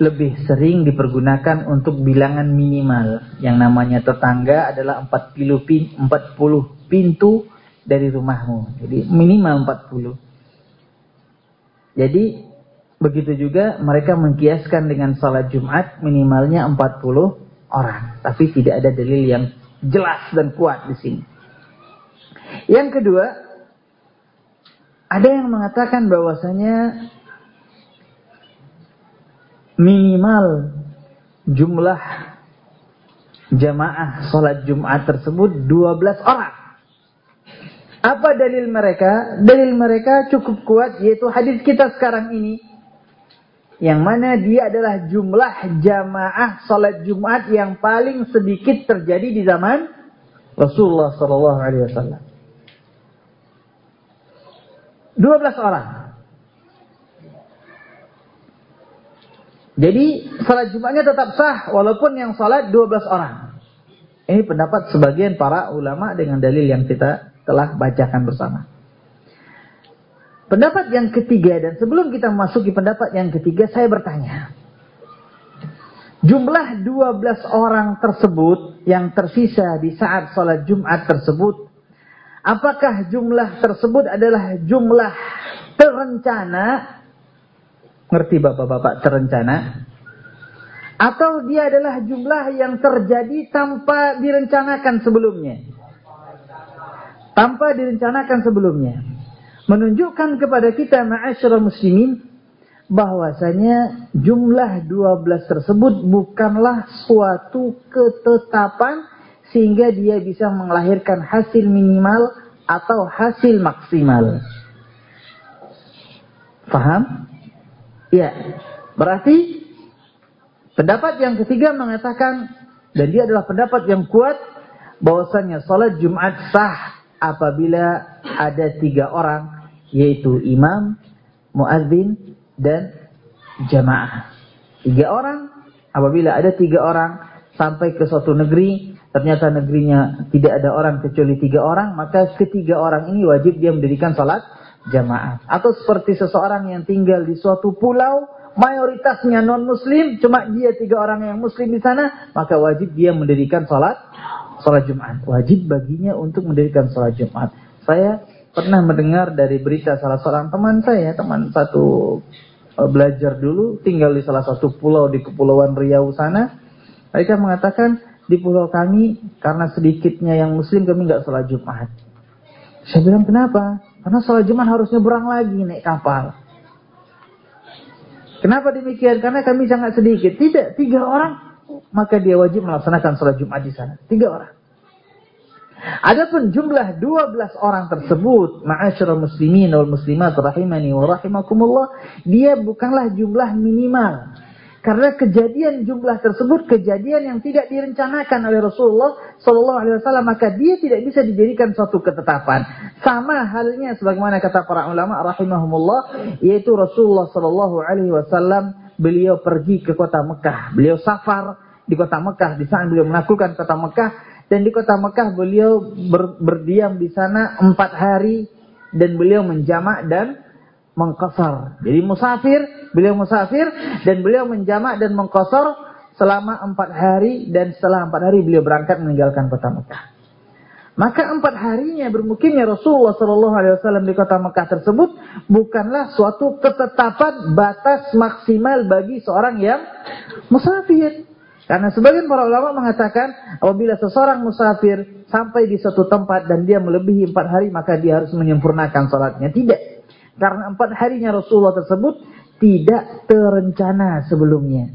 lebih sering dipergunakan untuk bilangan minimal. Yang namanya tetangga adalah 40 pin, 40 pintu dari rumahmu. Jadi minimal 40. Jadi begitu juga mereka mengkiaskan dengan salat Jumat minimalnya 40 orang. Tapi tidak ada dalil yang jelas dan kuat di sini. Yang kedua, ada yang mengatakan bahwasanya minimal jumlah jamaah sholat Jumat tersebut 12 orang. Apa dalil mereka? Dalil mereka cukup kuat yaitu hadis kita sekarang ini. Yang mana dia adalah jumlah jamaah sholat Jumat yang paling sedikit terjadi di zaman Rasulullah Sallallahu Alaihi Wasallam. 12 orang. Jadi salat Jumatnya tetap sah walaupun yang salat 12 orang. Ini pendapat sebagian para ulama dengan dalil yang kita telah bacakan bersama. Pendapat yang ketiga dan sebelum kita memasuki pendapat yang ketiga saya bertanya. Jumlah 12 orang tersebut yang tersisa di saat salat Jumat tersebut apakah jumlah tersebut adalah jumlah terencana Ngerti bapak-bapak terencana? Atau dia adalah jumlah yang terjadi tanpa direncanakan sebelumnya? Tanpa direncanakan sebelumnya. Menunjukkan kepada kita ma'asyara muslimin bahwasanya jumlah 12 tersebut bukanlah suatu ketetapan sehingga dia bisa melahirkan hasil minimal atau hasil maksimal. Faham? Ya, berarti pendapat yang ketiga mengatakan dan dia adalah pendapat yang kuat bahwasanya salat Jumat sah apabila ada tiga orang yaitu imam, muadzin dan jamaah. Tiga orang apabila ada tiga orang sampai ke suatu negeri ternyata negerinya tidak ada orang kecuali tiga orang maka ketiga orang ini wajib dia mendirikan salat jamaah. Atau seperti seseorang yang tinggal di suatu pulau, mayoritasnya non muslim, cuma dia tiga orang yang muslim di sana, maka wajib dia mendirikan salat salat Jumat. Wajib baginya untuk mendirikan salat Jumat. Saya pernah mendengar dari berita salah seorang teman saya, teman satu eh, belajar dulu, tinggal di salah satu pulau di Kepulauan Riau sana. Mereka mengatakan di pulau kami karena sedikitnya yang muslim kami nggak salat Jumat. Saya bilang kenapa? Karena sholat Jumat harus nyebrang lagi naik kapal. Kenapa demikian? Karena kami sangat sedikit. Tidak, tiga orang. Maka dia wajib melaksanakan sholat Jumat di sana. Tiga orang. Adapun jumlah 12 orang tersebut, ma'asyara muslimin wal muslimat rahimani wa rahimakumullah, dia bukanlah jumlah minimal. Karena kejadian jumlah tersebut kejadian yang tidak direncanakan oleh Rasulullah Shallallahu Alaihi Wasallam maka dia tidak bisa dijadikan suatu ketetapan. Sama halnya sebagaimana kata para ulama rahimahumullah yaitu Rasulullah Shallallahu Alaihi Wasallam beliau pergi ke kota Mekah, beliau safar di kota Mekah di sana beliau menaklukkan kota Mekah dan di kota Mekah beliau ber, berdiam di sana empat hari dan beliau menjamak dan mengkosor. Jadi musafir, beliau musafir dan beliau menjamak dan mengkosor selama empat hari dan setelah empat hari beliau berangkat meninggalkan kota Mekah. Maka empat harinya bermukimnya Rasulullah Shallallahu Alaihi Wasallam di kota Mekah tersebut bukanlah suatu ketetapan batas maksimal bagi seorang yang musafir. Karena sebagian para ulama mengatakan apabila seseorang musafir sampai di suatu tempat dan dia melebihi empat hari maka dia harus menyempurnakan sholatnya. Tidak. Karena empat harinya Rasulullah tersebut tidak terencana sebelumnya.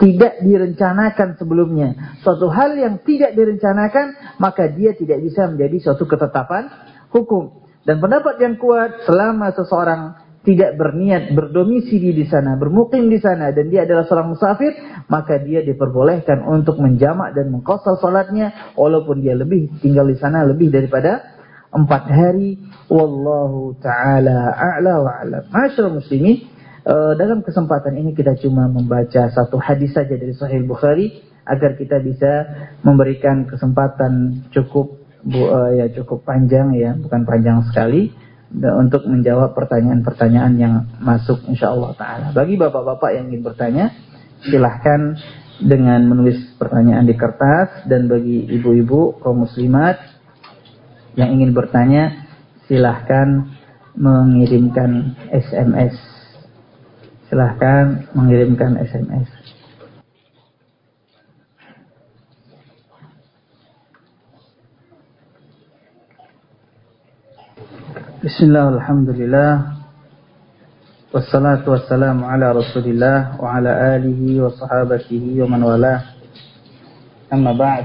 Tidak direncanakan sebelumnya. Suatu hal yang tidak direncanakan, maka dia tidak bisa menjadi suatu ketetapan hukum. Dan pendapat yang kuat, selama seseorang tidak berniat berdomisili di sana, bermukim di sana, dan dia adalah seorang musafir, maka dia diperbolehkan untuk menjamak dan mengkosal salatnya, walaupun dia lebih tinggal di sana lebih daripada empat hari. Wallahu ta'ala a'la wa a'lam. Masyarakat muslimin, uh, dalam kesempatan ini kita cuma membaca satu hadis saja dari Sahih Bukhari agar kita bisa memberikan kesempatan cukup uh, ya cukup panjang ya, bukan panjang sekali untuk menjawab pertanyaan-pertanyaan yang masuk insyaallah taala. Bagi bapak-bapak yang ingin bertanya, silahkan dengan menulis pertanyaan di kertas dan bagi ibu-ibu kaum muslimat yang ingin bertanya silahkan mengirimkan SMS. Silahkan mengirimkan SMS. Bismillah, alhamdulillah. Wassalatu wassalamu ala rasulillah Wa ala alihi wa sahabatihi wa man wala Amma ba'd.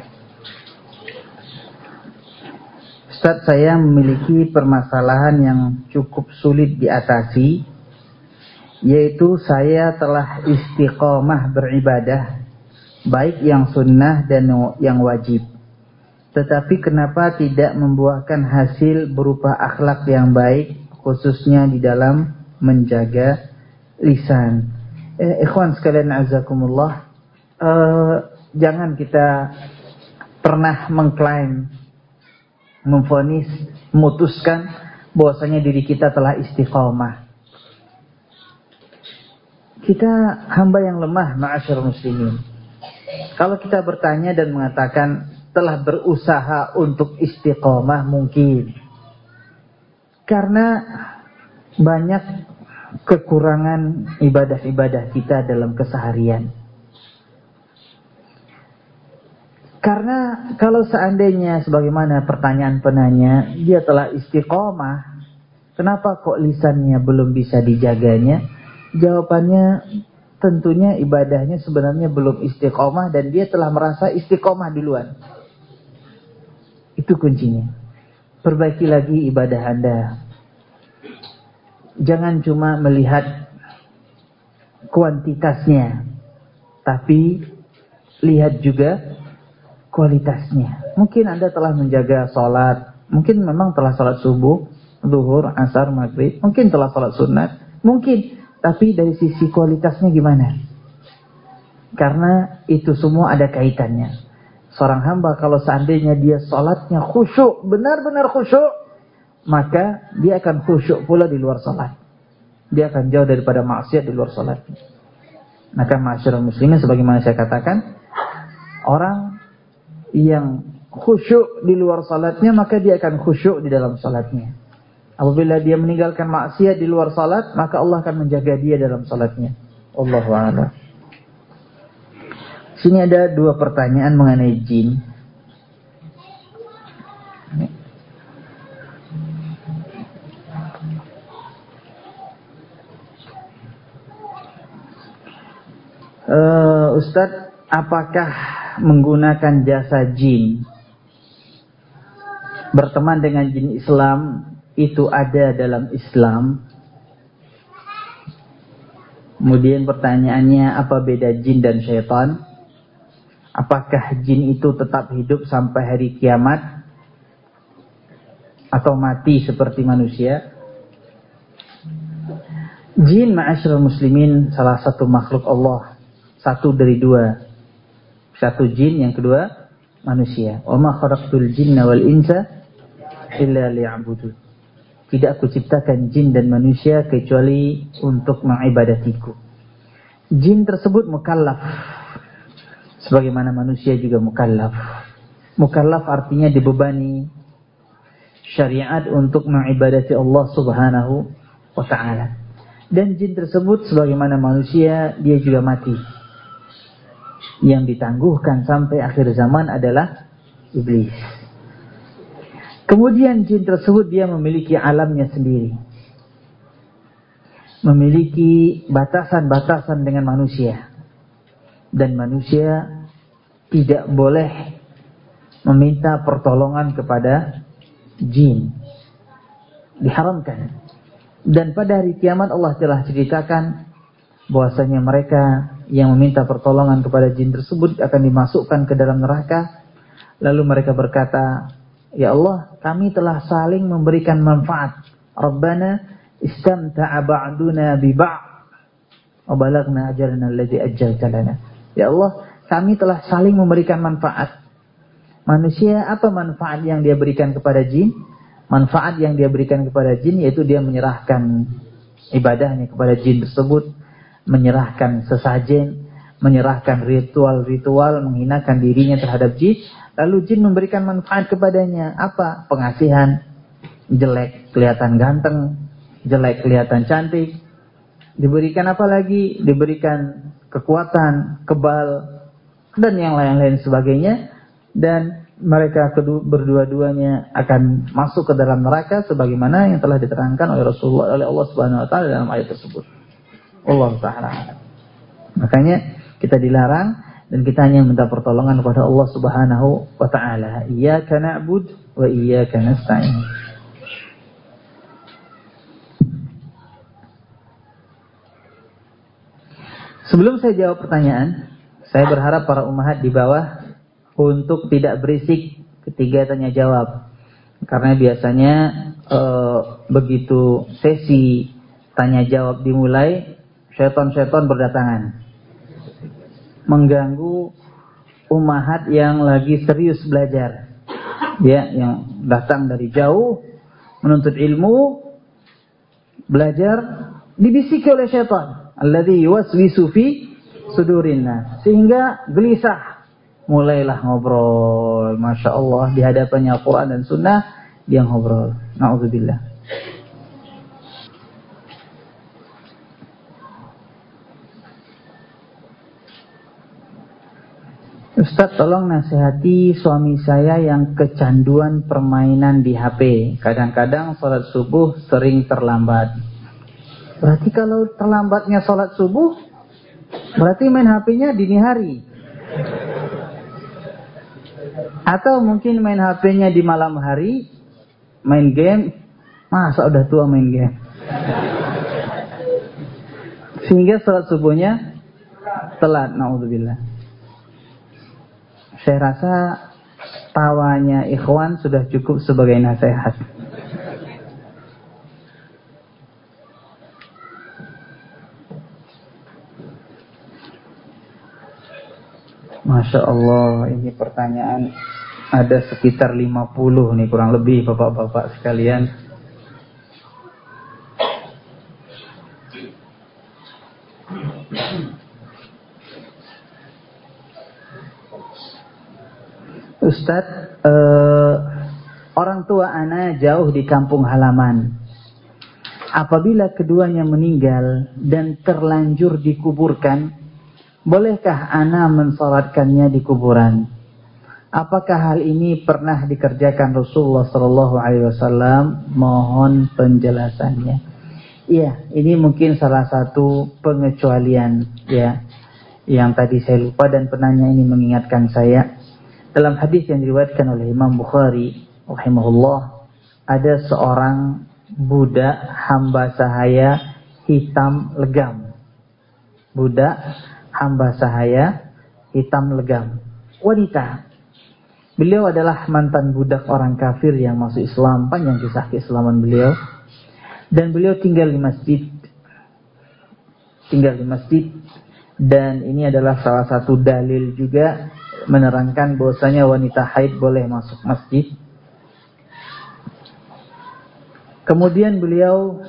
Ustaz saya memiliki permasalahan yang cukup sulit diatasi yaitu saya telah istiqomah beribadah baik yang sunnah dan yang wajib tetapi kenapa tidak membuahkan hasil berupa akhlak yang baik khususnya di dalam menjaga lisan eh, ikhwan sekalian azakumullah, eh, jangan kita pernah mengklaim, memfonis, memutuskan bahwasanya diri kita telah istiqomah. Kita hamba yang lemah, ma'asyar muslimin. Kalau kita bertanya dan mengatakan telah berusaha untuk istiqomah mungkin. Karena banyak kekurangan ibadah-ibadah kita dalam keseharian. Karena kalau seandainya sebagaimana pertanyaan penanya, dia telah istiqomah, kenapa kok lisannya belum bisa dijaganya? Jawabannya tentunya ibadahnya sebenarnya belum istiqomah dan dia telah merasa istiqomah duluan. Itu kuncinya. Perbaiki lagi ibadah Anda. Jangan cuma melihat kuantitasnya, tapi lihat juga kualitasnya. Mungkin Anda telah menjaga sholat, mungkin memang telah sholat subuh, zuhur, asar, maghrib, mungkin telah sholat sunat, mungkin. Tapi dari sisi kualitasnya gimana? Karena itu semua ada kaitannya. Seorang hamba kalau seandainya dia sholatnya khusyuk, benar-benar khusyuk, maka dia akan khusyuk pula di luar sholat. Dia akan jauh daripada maksiat di luar sholat. Maka masyarakat muslimin sebagaimana saya katakan, orang yang khusyuk di luar salatnya maka dia akan khusyuk di dalam salatnya. Apabila dia meninggalkan maksiat di luar salat, maka Allah akan menjaga dia dalam salatnya. Allahu a'lam. Sini ada dua pertanyaan mengenai jin. Uh, Ustadz, apakah menggunakan jasa jin? Berteman dengan jin Islam itu ada dalam Islam. Kemudian pertanyaannya apa beda jin dan syaitan apakah jin itu tetap hidup sampai hari kiamat atau mati seperti manusia jin ma'asyarul muslimin salah satu makhluk Allah satu dari dua satu jin, yang kedua manusia. Khalaqtul jinna wal insa illa liya'budun. Tidak aku ciptakan jin dan manusia kecuali untuk mengibadatiku. Jin tersebut mukallaf. Sebagaimana manusia juga mukallaf. Mukallaf artinya dibebani syariat untuk mengibadati Allah subhanahu wa ta'ala. Dan jin tersebut sebagaimana manusia, dia juga mati yang ditangguhkan sampai akhir zaman adalah iblis. Kemudian jin tersebut dia memiliki alamnya sendiri. Memiliki batasan-batasan dengan manusia. Dan manusia tidak boleh meminta pertolongan kepada jin. Diharamkan. Dan pada hari kiamat Allah telah ceritakan bahwasanya mereka yang meminta pertolongan kepada jin tersebut akan dimasukkan ke dalam neraka. Lalu mereka berkata, Ya Allah, kami telah saling memberikan manfaat. Rabbana istamta'a ba'duna bi ba' wa balagna ajalana alladhi ajjalta lana. Ya Allah, kami telah saling memberikan manfaat. Manusia apa manfaat yang dia berikan kepada jin? Manfaat yang dia berikan kepada jin yaitu dia menyerahkan ibadahnya kepada jin tersebut menyerahkan sesajen, menyerahkan ritual-ritual, menghinakan dirinya terhadap jin, lalu jin memberikan manfaat kepadanya. Apa? Pengasihan, jelek kelihatan ganteng, jelek kelihatan cantik. Diberikan apa lagi? Diberikan kekuatan, kebal, dan yang lain-lain sebagainya. Dan mereka berdua-duanya akan masuk ke dalam neraka sebagaimana yang telah diterangkan oleh Rasulullah oleh Allah Subhanahu wa taala dalam ayat tersebut. Allah Ta'ala. Makanya kita dilarang dan kita hanya minta pertolongan kepada Allah Subhanahu wa taala. Iyyaka na'bud wa iyyaka nasta'in. Sebelum saya jawab pertanyaan, saya berharap para umahat di bawah untuk tidak berisik ketika tanya jawab. Karena biasanya e, begitu sesi tanya jawab dimulai, syaitan-syaitan berdatangan. Mengganggu umahat yang lagi serius belajar. Ya, yang datang dari jauh menuntut ilmu, belajar dibisiki oleh syaitan. Alladhi yuwaswisu fi sudurin Sehingga gelisah. Mulailah ngobrol. Masya Allah di hadapannya Al-Quran dan Sunnah. Dia ngobrol. Na'udzubillah. Ustaz tolong nasihati suami saya yang kecanduan permainan di HP. Kadang-kadang sholat subuh sering terlambat. Berarti kalau terlambatnya sholat subuh, berarti main HP-nya dini hari. Atau mungkin main HP-nya di malam hari, main game, masa udah tua main game. Sehingga sholat subuhnya telat, na'udzubillah. Saya rasa tawanya ikhwan sudah cukup sebagai nasihat. Masya Allah, ini pertanyaan ada sekitar 50 nih kurang lebih bapak-bapak sekalian. Ustadz, eh, orang tua anak jauh di kampung halaman. Apabila keduanya meninggal dan terlanjur dikuburkan, Bolehkah ana mensolatkannya di kuburan? Apakah hal ini pernah dikerjakan Rasulullah Sallallahu Alaihi Wasallam? Mohon penjelasannya. Iya, ini mungkin salah satu pengecualian ya yang tadi saya lupa dan penanya ini mengingatkan saya dalam hadis yang diriwayatkan oleh Imam Bukhari rahimahullah ada seorang budak hamba sahaya hitam legam budak hamba sahaya hitam legam. Wanita. Beliau adalah mantan budak orang kafir yang masuk Islam, panjang kisah keislaman beliau. Dan beliau tinggal di masjid. Tinggal di masjid. Dan ini adalah salah satu dalil juga menerangkan bahwasanya wanita haid boleh masuk masjid. Kemudian beliau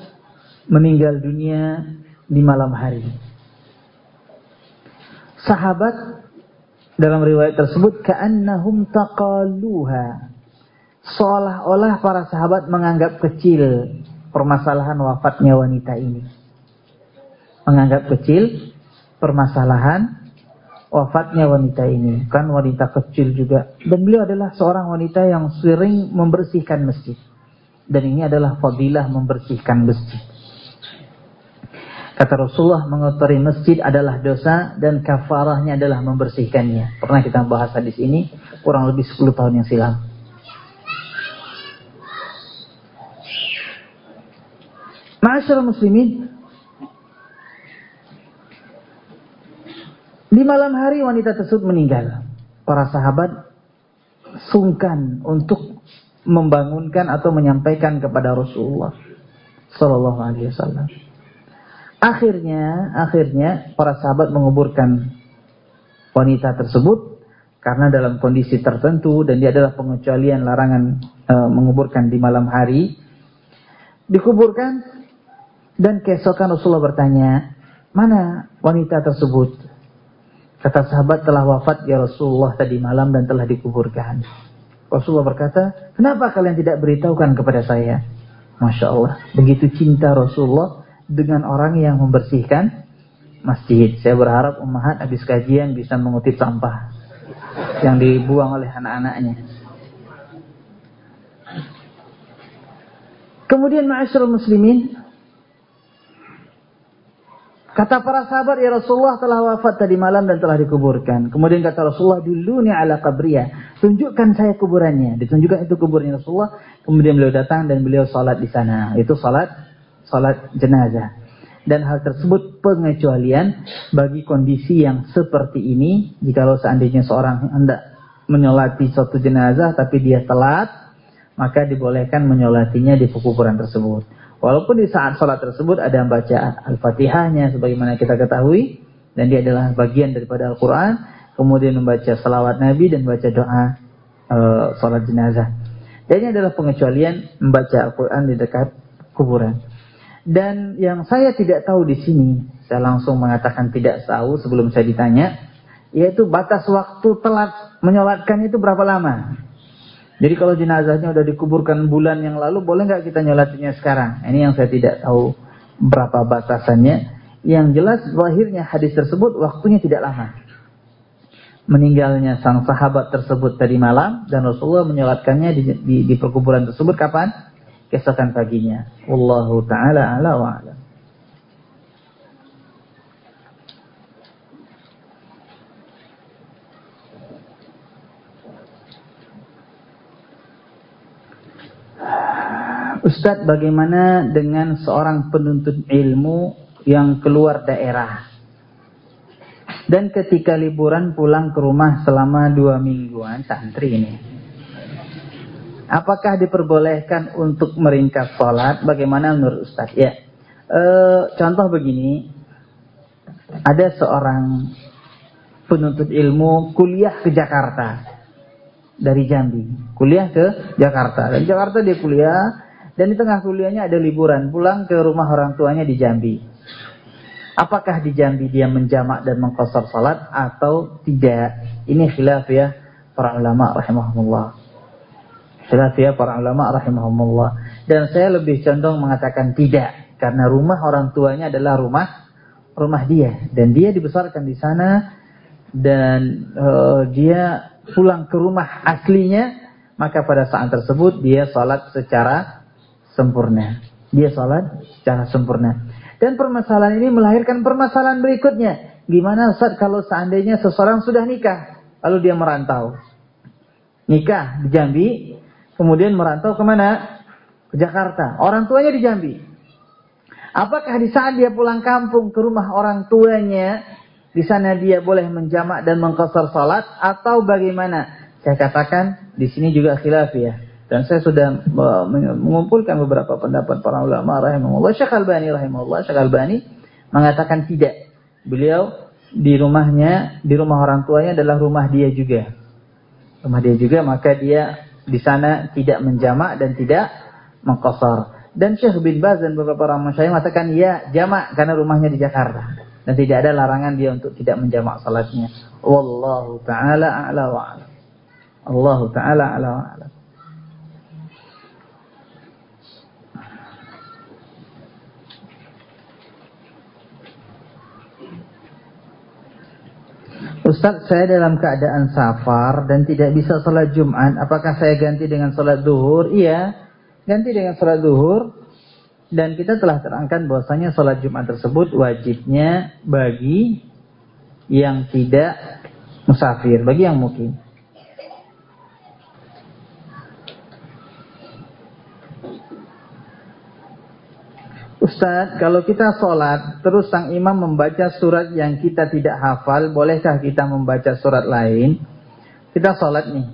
meninggal dunia di malam hari sahabat dalam riwayat tersebut ka'annahum taqaluha. Seolah-olah para sahabat menganggap kecil permasalahan wafatnya wanita ini. Menganggap kecil permasalahan wafatnya wanita ini. Kan wanita kecil juga. Dan beliau adalah seorang wanita yang sering membersihkan masjid. Dan ini adalah fadilah membersihkan masjid Kata Rasulullah mengotori masjid adalah dosa dan kafarahnya adalah membersihkannya. Pernah kita bahas hadis ini kurang lebih 10 tahun yang silam. Ma'asyar muslimin Di malam hari wanita tersebut meninggal. Para sahabat sungkan untuk membangunkan atau menyampaikan kepada Rasulullah sallallahu alaihi wasallam. Akhirnya, akhirnya para sahabat menguburkan wanita tersebut karena dalam kondisi tertentu dan dia adalah pengecualian larangan e, menguburkan di malam hari. Dikuburkan dan keesokan Rasulullah bertanya, "Mana wanita tersebut?" Kata sahabat telah wafat ya Rasulullah tadi malam dan telah dikuburkan. Rasulullah berkata, "Kenapa kalian tidak beritahukan kepada saya?" Masya Allah, begitu cinta Rasulullah dengan orang yang membersihkan masjid. Saya berharap ummahat habis kajian bisa mengutip sampah yang dibuang oleh anak-anaknya. Kemudian ma'asyiral muslimin Kata para sahabat, ya Rasulullah telah wafat tadi malam dan telah dikuburkan. Kemudian kata Rasulullah, dulu ni ala qabriyah. Tunjukkan saya kuburannya. Ditunjukkan itu kuburnya Rasulullah. Kemudian beliau datang dan beliau salat di sana. Itu salat salat jenazah. Dan hal tersebut pengecualian bagi kondisi yang seperti ini. Jikalau seandainya seorang hendak menyolati suatu jenazah tapi dia telat, maka dibolehkan menyolatinya di kuburan tersebut. Walaupun di saat sholat tersebut ada baca Al-Fatihahnya sebagaimana kita ketahui. Dan dia adalah bagian daripada Al-Quran. Kemudian membaca salawat Nabi dan membaca doa uh, sholat jenazah. Dan ini adalah pengecualian membaca Al-Quran di dekat kuburan. Dan yang saya tidak tahu di sini, saya langsung mengatakan tidak tahu sebelum saya ditanya, yaitu batas waktu telat menyolatkan itu berapa lama? Jadi kalau jenazahnya sudah dikuburkan bulan yang lalu, boleh nggak kita nyolatinya sekarang? Ini yang saya tidak tahu berapa batasannya. Yang jelas lahirnya hadis tersebut waktunya tidak lama. Meninggalnya sang sahabat tersebut tadi malam dan Rasulullah menyolatkannya di, di, di perkuburan tersebut kapan? Keesokan paginya. Wallahu taala ala wa ala. Ustadz bagaimana dengan seorang penuntut ilmu yang keluar daerah dan ketika liburan pulang ke rumah selama dua mingguan santri ini apakah diperbolehkan untuk meringkas sholat? Bagaimana menurut Ustadz ya. E, contoh begini. Ada seorang penuntut ilmu kuliah ke Jakarta. Dari Jambi. Kuliah ke Jakarta. Dari Jakarta dia kuliah. Dan di tengah kuliahnya ada liburan, pulang ke rumah orang tuanya di Jambi. Apakah di Jambi dia menjamak dan mengkosor salat atau tidak? Ini khilaf ya para ulama rahimahumullah. Ya para ulama rahimahumullah. Dan saya lebih condong mengatakan tidak. Karena rumah orang tuanya adalah rumah rumah dia. Dan dia dibesarkan di sana. Dan uh, dia pulang ke rumah aslinya. Maka pada saat tersebut dia salat secara sempurna. Dia sholat secara sempurna. Dan permasalahan ini melahirkan permasalahan berikutnya. Gimana saat kalau seandainya seseorang sudah nikah, lalu dia merantau. Nikah di Jambi, kemudian merantau ke mana? Ke Jakarta. Orang tuanya di Jambi. Apakah di saat dia pulang kampung ke rumah orang tuanya, di sana dia boleh menjamak dan mengkosor salat atau bagaimana? Saya katakan di sini juga khilaf ya. Dan saya sudah mengumpulkan beberapa pendapat para ulama rahimahullah. Syekh Albani rahimahullah, Syekh Albani mengatakan tidak. Beliau di rumahnya, di rumah orang tuanya adalah rumah dia juga. Rumah dia juga, maka dia di sana tidak menjamak dan tidak mengkosor. Dan Syekh bin Baz dan beberapa orang masyayikh mengatakan ya jamak karena rumahnya di Jakarta. Dan tidak ada larangan dia untuk tidak menjamak salatnya. Wallahu taala a'la wa Allah taala a'la wa Ustaz, saya dalam keadaan safar dan tidak bisa sholat Jumat. Apakah saya ganti dengan sholat duhur? Iya, ganti dengan sholat duhur. Dan kita telah terangkan bahwasanya sholat Jumat tersebut wajibnya bagi yang tidak musafir, bagi yang mungkin. Ustaz, kalau kita sholat, terus sang imam membaca surat yang kita tidak hafal, bolehkah kita membaca surat lain? Kita sholat nih.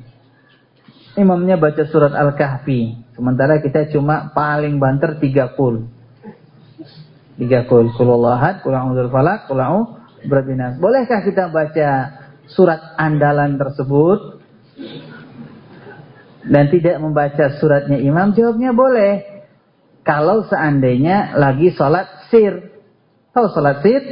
Imamnya baca surat Al-Kahfi. Sementara kita cuma paling banter tiga kul. Tiga kul. Kulallahat, kula'udul falak, kula'u berabinas. Bolehkah kita baca surat andalan tersebut? Dan tidak membaca suratnya imam? Jawabnya boleh kalau seandainya lagi sholat sir. Tahu sholat sir?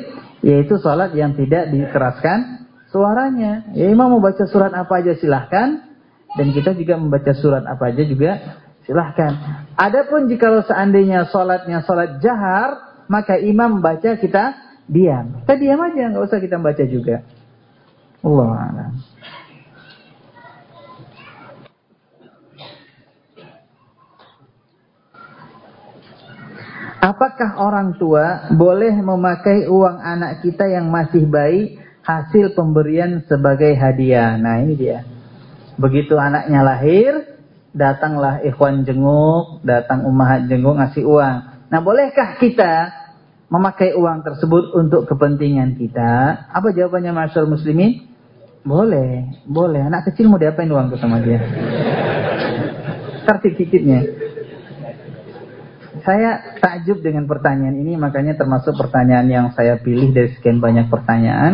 Yaitu sholat yang tidak dikeraskan suaranya. Ya imam mau baca surat apa aja silahkan. Dan kita juga membaca surat apa aja juga silahkan. Adapun jika seandainya sholatnya sholat jahar, maka imam baca kita diam. Kita diam aja, nggak usah kita baca juga. Allah Apakah orang tua boleh memakai uang anak kita yang masih bayi hasil pemberian sebagai hadiah? Nah ini dia. Begitu anaknya lahir, datanglah ikhwan jenguk, datang umahat jenguk ngasih uang. Nah bolehkah kita memakai uang tersebut untuk kepentingan kita? Apa jawabannya masyarakat muslimin? Boleh, boleh. Anak kecil mau diapain uang tuh sama dia? Tertik dikitnya. Saya takjub dengan pertanyaan ini, makanya termasuk pertanyaan yang saya pilih dari sekian banyak pertanyaan.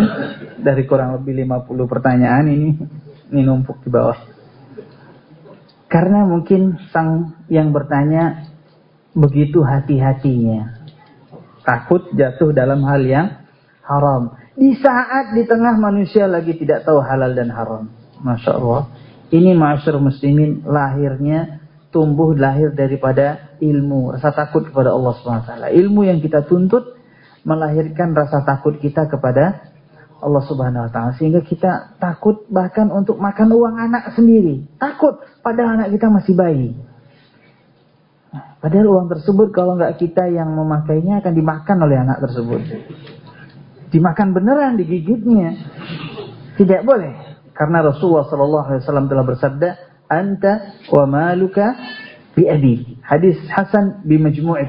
Dari kurang lebih 50 pertanyaan ini, ini numpuk di bawah. Karena mungkin sang yang bertanya begitu hati-hatinya. Takut jatuh dalam hal yang haram. Di saat di tengah manusia lagi tidak tahu halal dan haram. Masya Allah. Ini masyarakat muslimin lahirnya tumbuh lahir daripada ilmu, rasa takut kepada Allah SWT. Ilmu yang kita tuntut melahirkan rasa takut kita kepada Allah Subhanahu wa taala sehingga kita takut bahkan untuk makan uang anak sendiri. Takut padahal anak kita masih bayi. Padahal uang tersebut kalau nggak kita yang memakainya akan dimakan oleh anak tersebut. Dimakan beneran, digigitnya. Tidak boleh. Karena Rasulullah SAW telah bersabda, Anta wa maluka bi abi. Hadis Hasan bi majmu'i.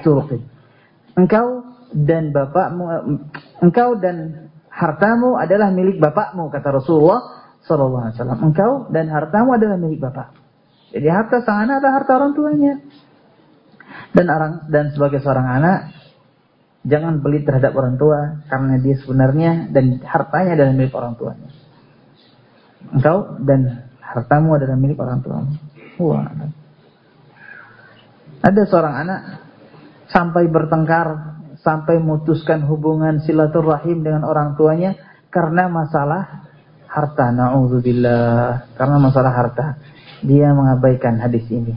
Engkau dan bapakmu, engkau dan hartamu adalah milik bapakmu, kata Rasulullah SAW. Engkau dan hartamu adalah milik bapak. Jadi harta sang anak adalah harta orang tuanya. Dan orang dan sebagai seorang anak jangan beli terhadap orang tua karena dia sebenarnya dan hartanya adalah milik orang tuanya. Engkau dan hartamu adalah milik orang tuamu. Wah. Ada seorang anak sampai bertengkar, sampai memutuskan hubungan silaturahim dengan orang tuanya karena masalah harta. Nauzubillah, karena masalah harta. Dia mengabaikan hadis ini.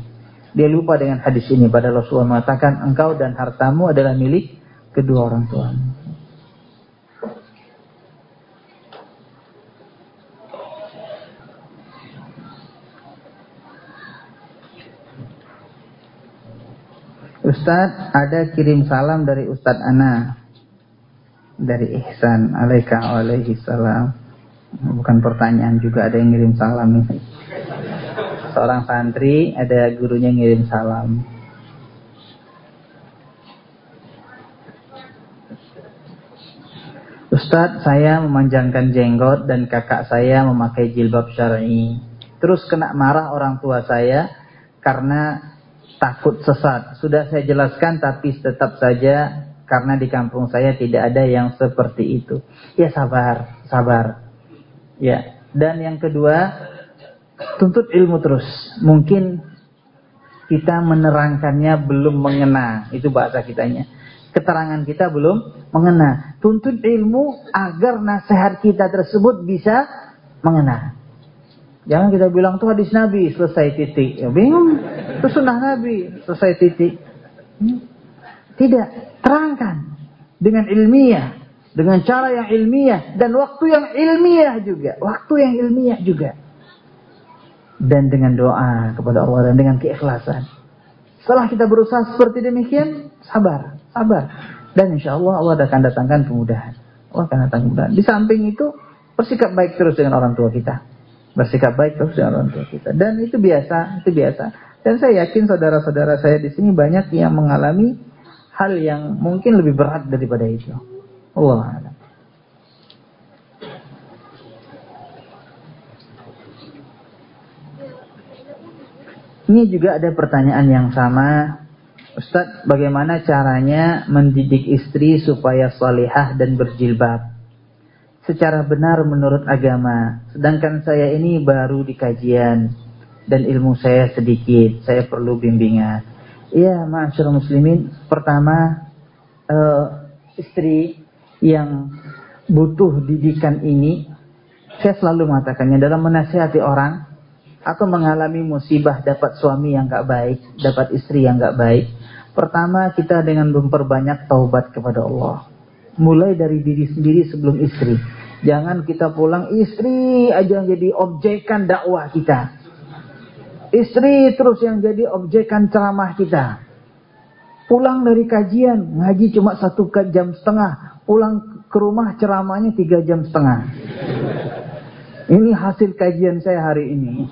Dia lupa dengan hadis ini. Pada Rasulullah mengatakan, engkau dan hartamu adalah milik kedua orang tuamu. Ustadz, ada kirim salam dari Ustadz Ana. Dari Ihsan alaika alaihi salam. Bukan pertanyaan juga ada yang ngirim salam ini seorang santri ada gurunya ngirim salam. Ustadz, saya memanjangkan jenggot dan kakak saya memakai jilbab syar'i. Terus kena marah orang tua saya karena takut sesat. Sudah saya jelaskan tapi tetap saja karena di kampung saya tidak ada yang seperti itu. Ya sabar, sabar. Ya. Dan yang kedua, tuntut ilmu terus. Mungkin kita menerangkannya belum mengena, itu bahasa kitanya. Keterangan kita belum mengena. Tuntut ilmu agar nasihat kita tersebut bisa mengena. Jangan kita bilang tuh hadis Nabi selesai titik. Ya, bingung. Itu sunnah Nabi selesai titik. Hmm? Tidak, terangkan dengan ilmiah, dengan cara yang ilmiah dan waktu yang ilmiah juga, waktu yang ilmiah juga dan dengan doa kepada Allah dan dengan keikhlasan. Setelah kita berusaha seperti demikian, sabar, sabar. Dan insya Allah Allah akan datangkan kemudahan. Allah akan datangkan kemudahan. Di samping itu, bersikap baik terus dengan orang tua kita. Bersikap baik terus dengan orang tua kita. Dan itu biasa, itu biasa. Dan saya yakin saudara-saudara saya di sini banyak yang mengalami hal yang mungkin lebih berat daripada itu. Allah Ini juga ada pertanyaan yang sama. Ustadz, bagaimana caranya mendidik istri supaya salihah dan berjilbab? Secara benar menurut agama. Sedangkan saya ini baru di kajian. Dan ilmu saya sedikit. Saya perlu bimbingan. Iya, masyarakat muslimin. Pertama, uh, istri yang butuh didikan ini. Saya selalu mengatakannya dalam menasihati orang atau mengalami musibah dapat suami yang gak baik, dapat istri yang gak baik. Pertama kita dengan memperbanyak taubat kepada Allah. Mulai dari diri sendiri sebelum istri. Jangan kita pulang istri aja yang jadi objekan dakwah kita. Istri terus yang jadi objekan ceramah kita. Pulang dari kajian, ngaji cuma satu jam setengah. Pulang ke rumah ceramahnya tiga jam setengah. Ini hasil kajian saya hari ini.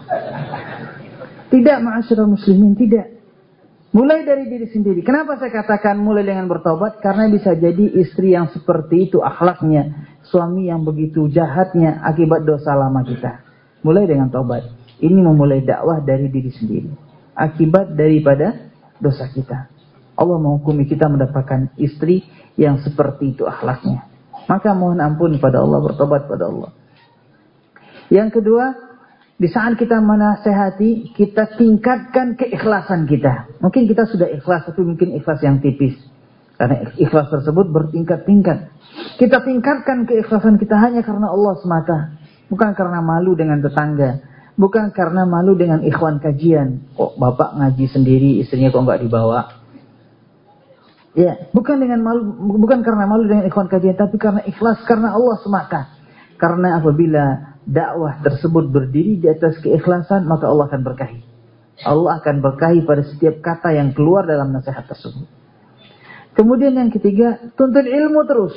Tidak ma'asyurah muslimin, tidak. Mulai dari diri sendiri. Kenapa saya katakan mulai dengan bertobat? Karena bisa jadi istri yang seperti itu akhlaknya. Suami yang begitu jahatnya akibat dosa lama kita. Mulai dengan tobat. Ini memulai dakwah dari diri sendiri. Akibat daripada dosa kita. Allah menghukumi kita mendapatkan istri yang seperti itu akhlaknya. Maka mohon ampun pada Allah, bertobat pada Allah. Yang kedua, di saat kita menasehati, kita tingkatkan keikhlasan kita. Mungkin kita sudah ikhlas, tapi mungkin ikhlas yang tipis. Karena ikhlas tersebut bertingkat-tingkat. Kita tingkatkan keikhlasan kita hanya karena Allah semata. Bukan karena malu dengan tetangga. Bukan karena malu dengan ikhwan kajian. Kok bapak ngaji sendiri, istrinya kok nggak dibawa. Ya, bukan dengan malu, bukan karena malu dengan ikhwan kajian, tapi karena ikhlas karena Allah semata. Karena apabila dakwah tersebut berdiri di atas keikhlasan, maka Allah akan berkahi. Allah akan berkahi pada setiap kata yang keluar dalam nasihat tersebut. Kemudian yang ketiga, tuntut ilmu terus.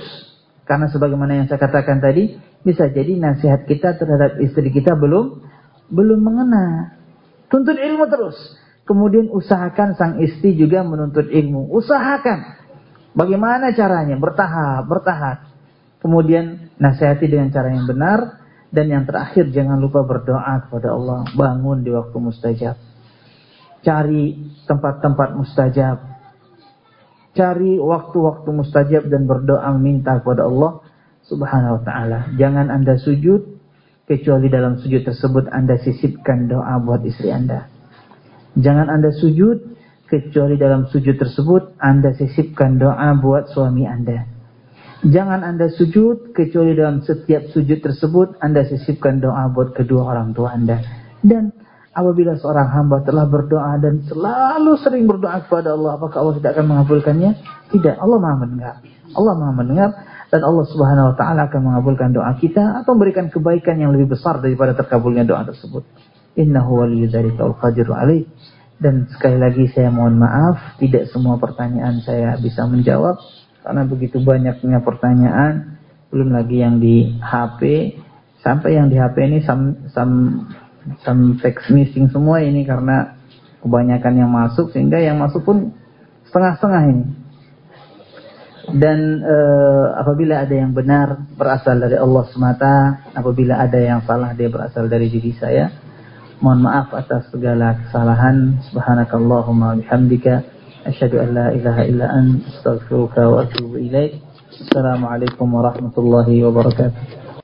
Karena sebagaimana yang saya katakan tadi, bisa jadi nasihat kita terhadap istri kita belum belum mengena. Tuntut ilmu terus. Kemudian usahakan sang istri juga menuntut ilmu. Usahakan. Bagaimana caranya? Bertahap, bertahap. Kemudian nasihati dengan cara yang benar. Dan yang terakhir jangan lupa berdoa kepada Allah. Bangun di waktu mustajab. Cari tempat-tempat mustajab. Cari waktu-waktu mustajab dan berdoa minta kepada Allah subhanahu wa ta'ala. Jangan anda sujud. Kecuali dalam sujud tersebut anda sisipkan doa buat istri anda. Jangan Anda sujud kecuali dalam sujud tersebut Anda sisipkan doa buat suami Anda. Jangan Anda sujud kecuali dalam setiap sujud tersebut Anda sisipkan doa buat kedua orang tua Anda. Dan apabila seorang hamba telah berdoa dan selalu sering berdoa kepada Allah, apakah Allah tidak akan mengabulkannya? Tidak, Allah Maha mendengar. Allah Maha mendengar dan Allah Subhanahu wa taala akan mengabulkan doa kita atau memberikan kebaikan yang lebih besar daripada terkabulnya doa tersebut. Innahu waliyyu dzalika wal qadiru alaih. Dan sekali lagi saya mohon maaf, tidak semua pertanyaan saya bisa menjawab karena begitu banyaknya pertanyaan, belum lagi yang di HP, sampai yang di HP ini some some some text missing semua ini karena kebanyakan yang masuk sehingga yang masuk pun setengah-setengah ini. Dan e, apabila ada yang benar berasal dari Allah semata, apabila ada yang salah dia berasal dari diri saya. Mohon maaf atas segala kesalahan. Subhanakallahumma bihamdika asyhadu an la ilaha illa anta astaghfiruka wa atubu ilaik. Assalamualaikum warahmatullahi wabarakatuh.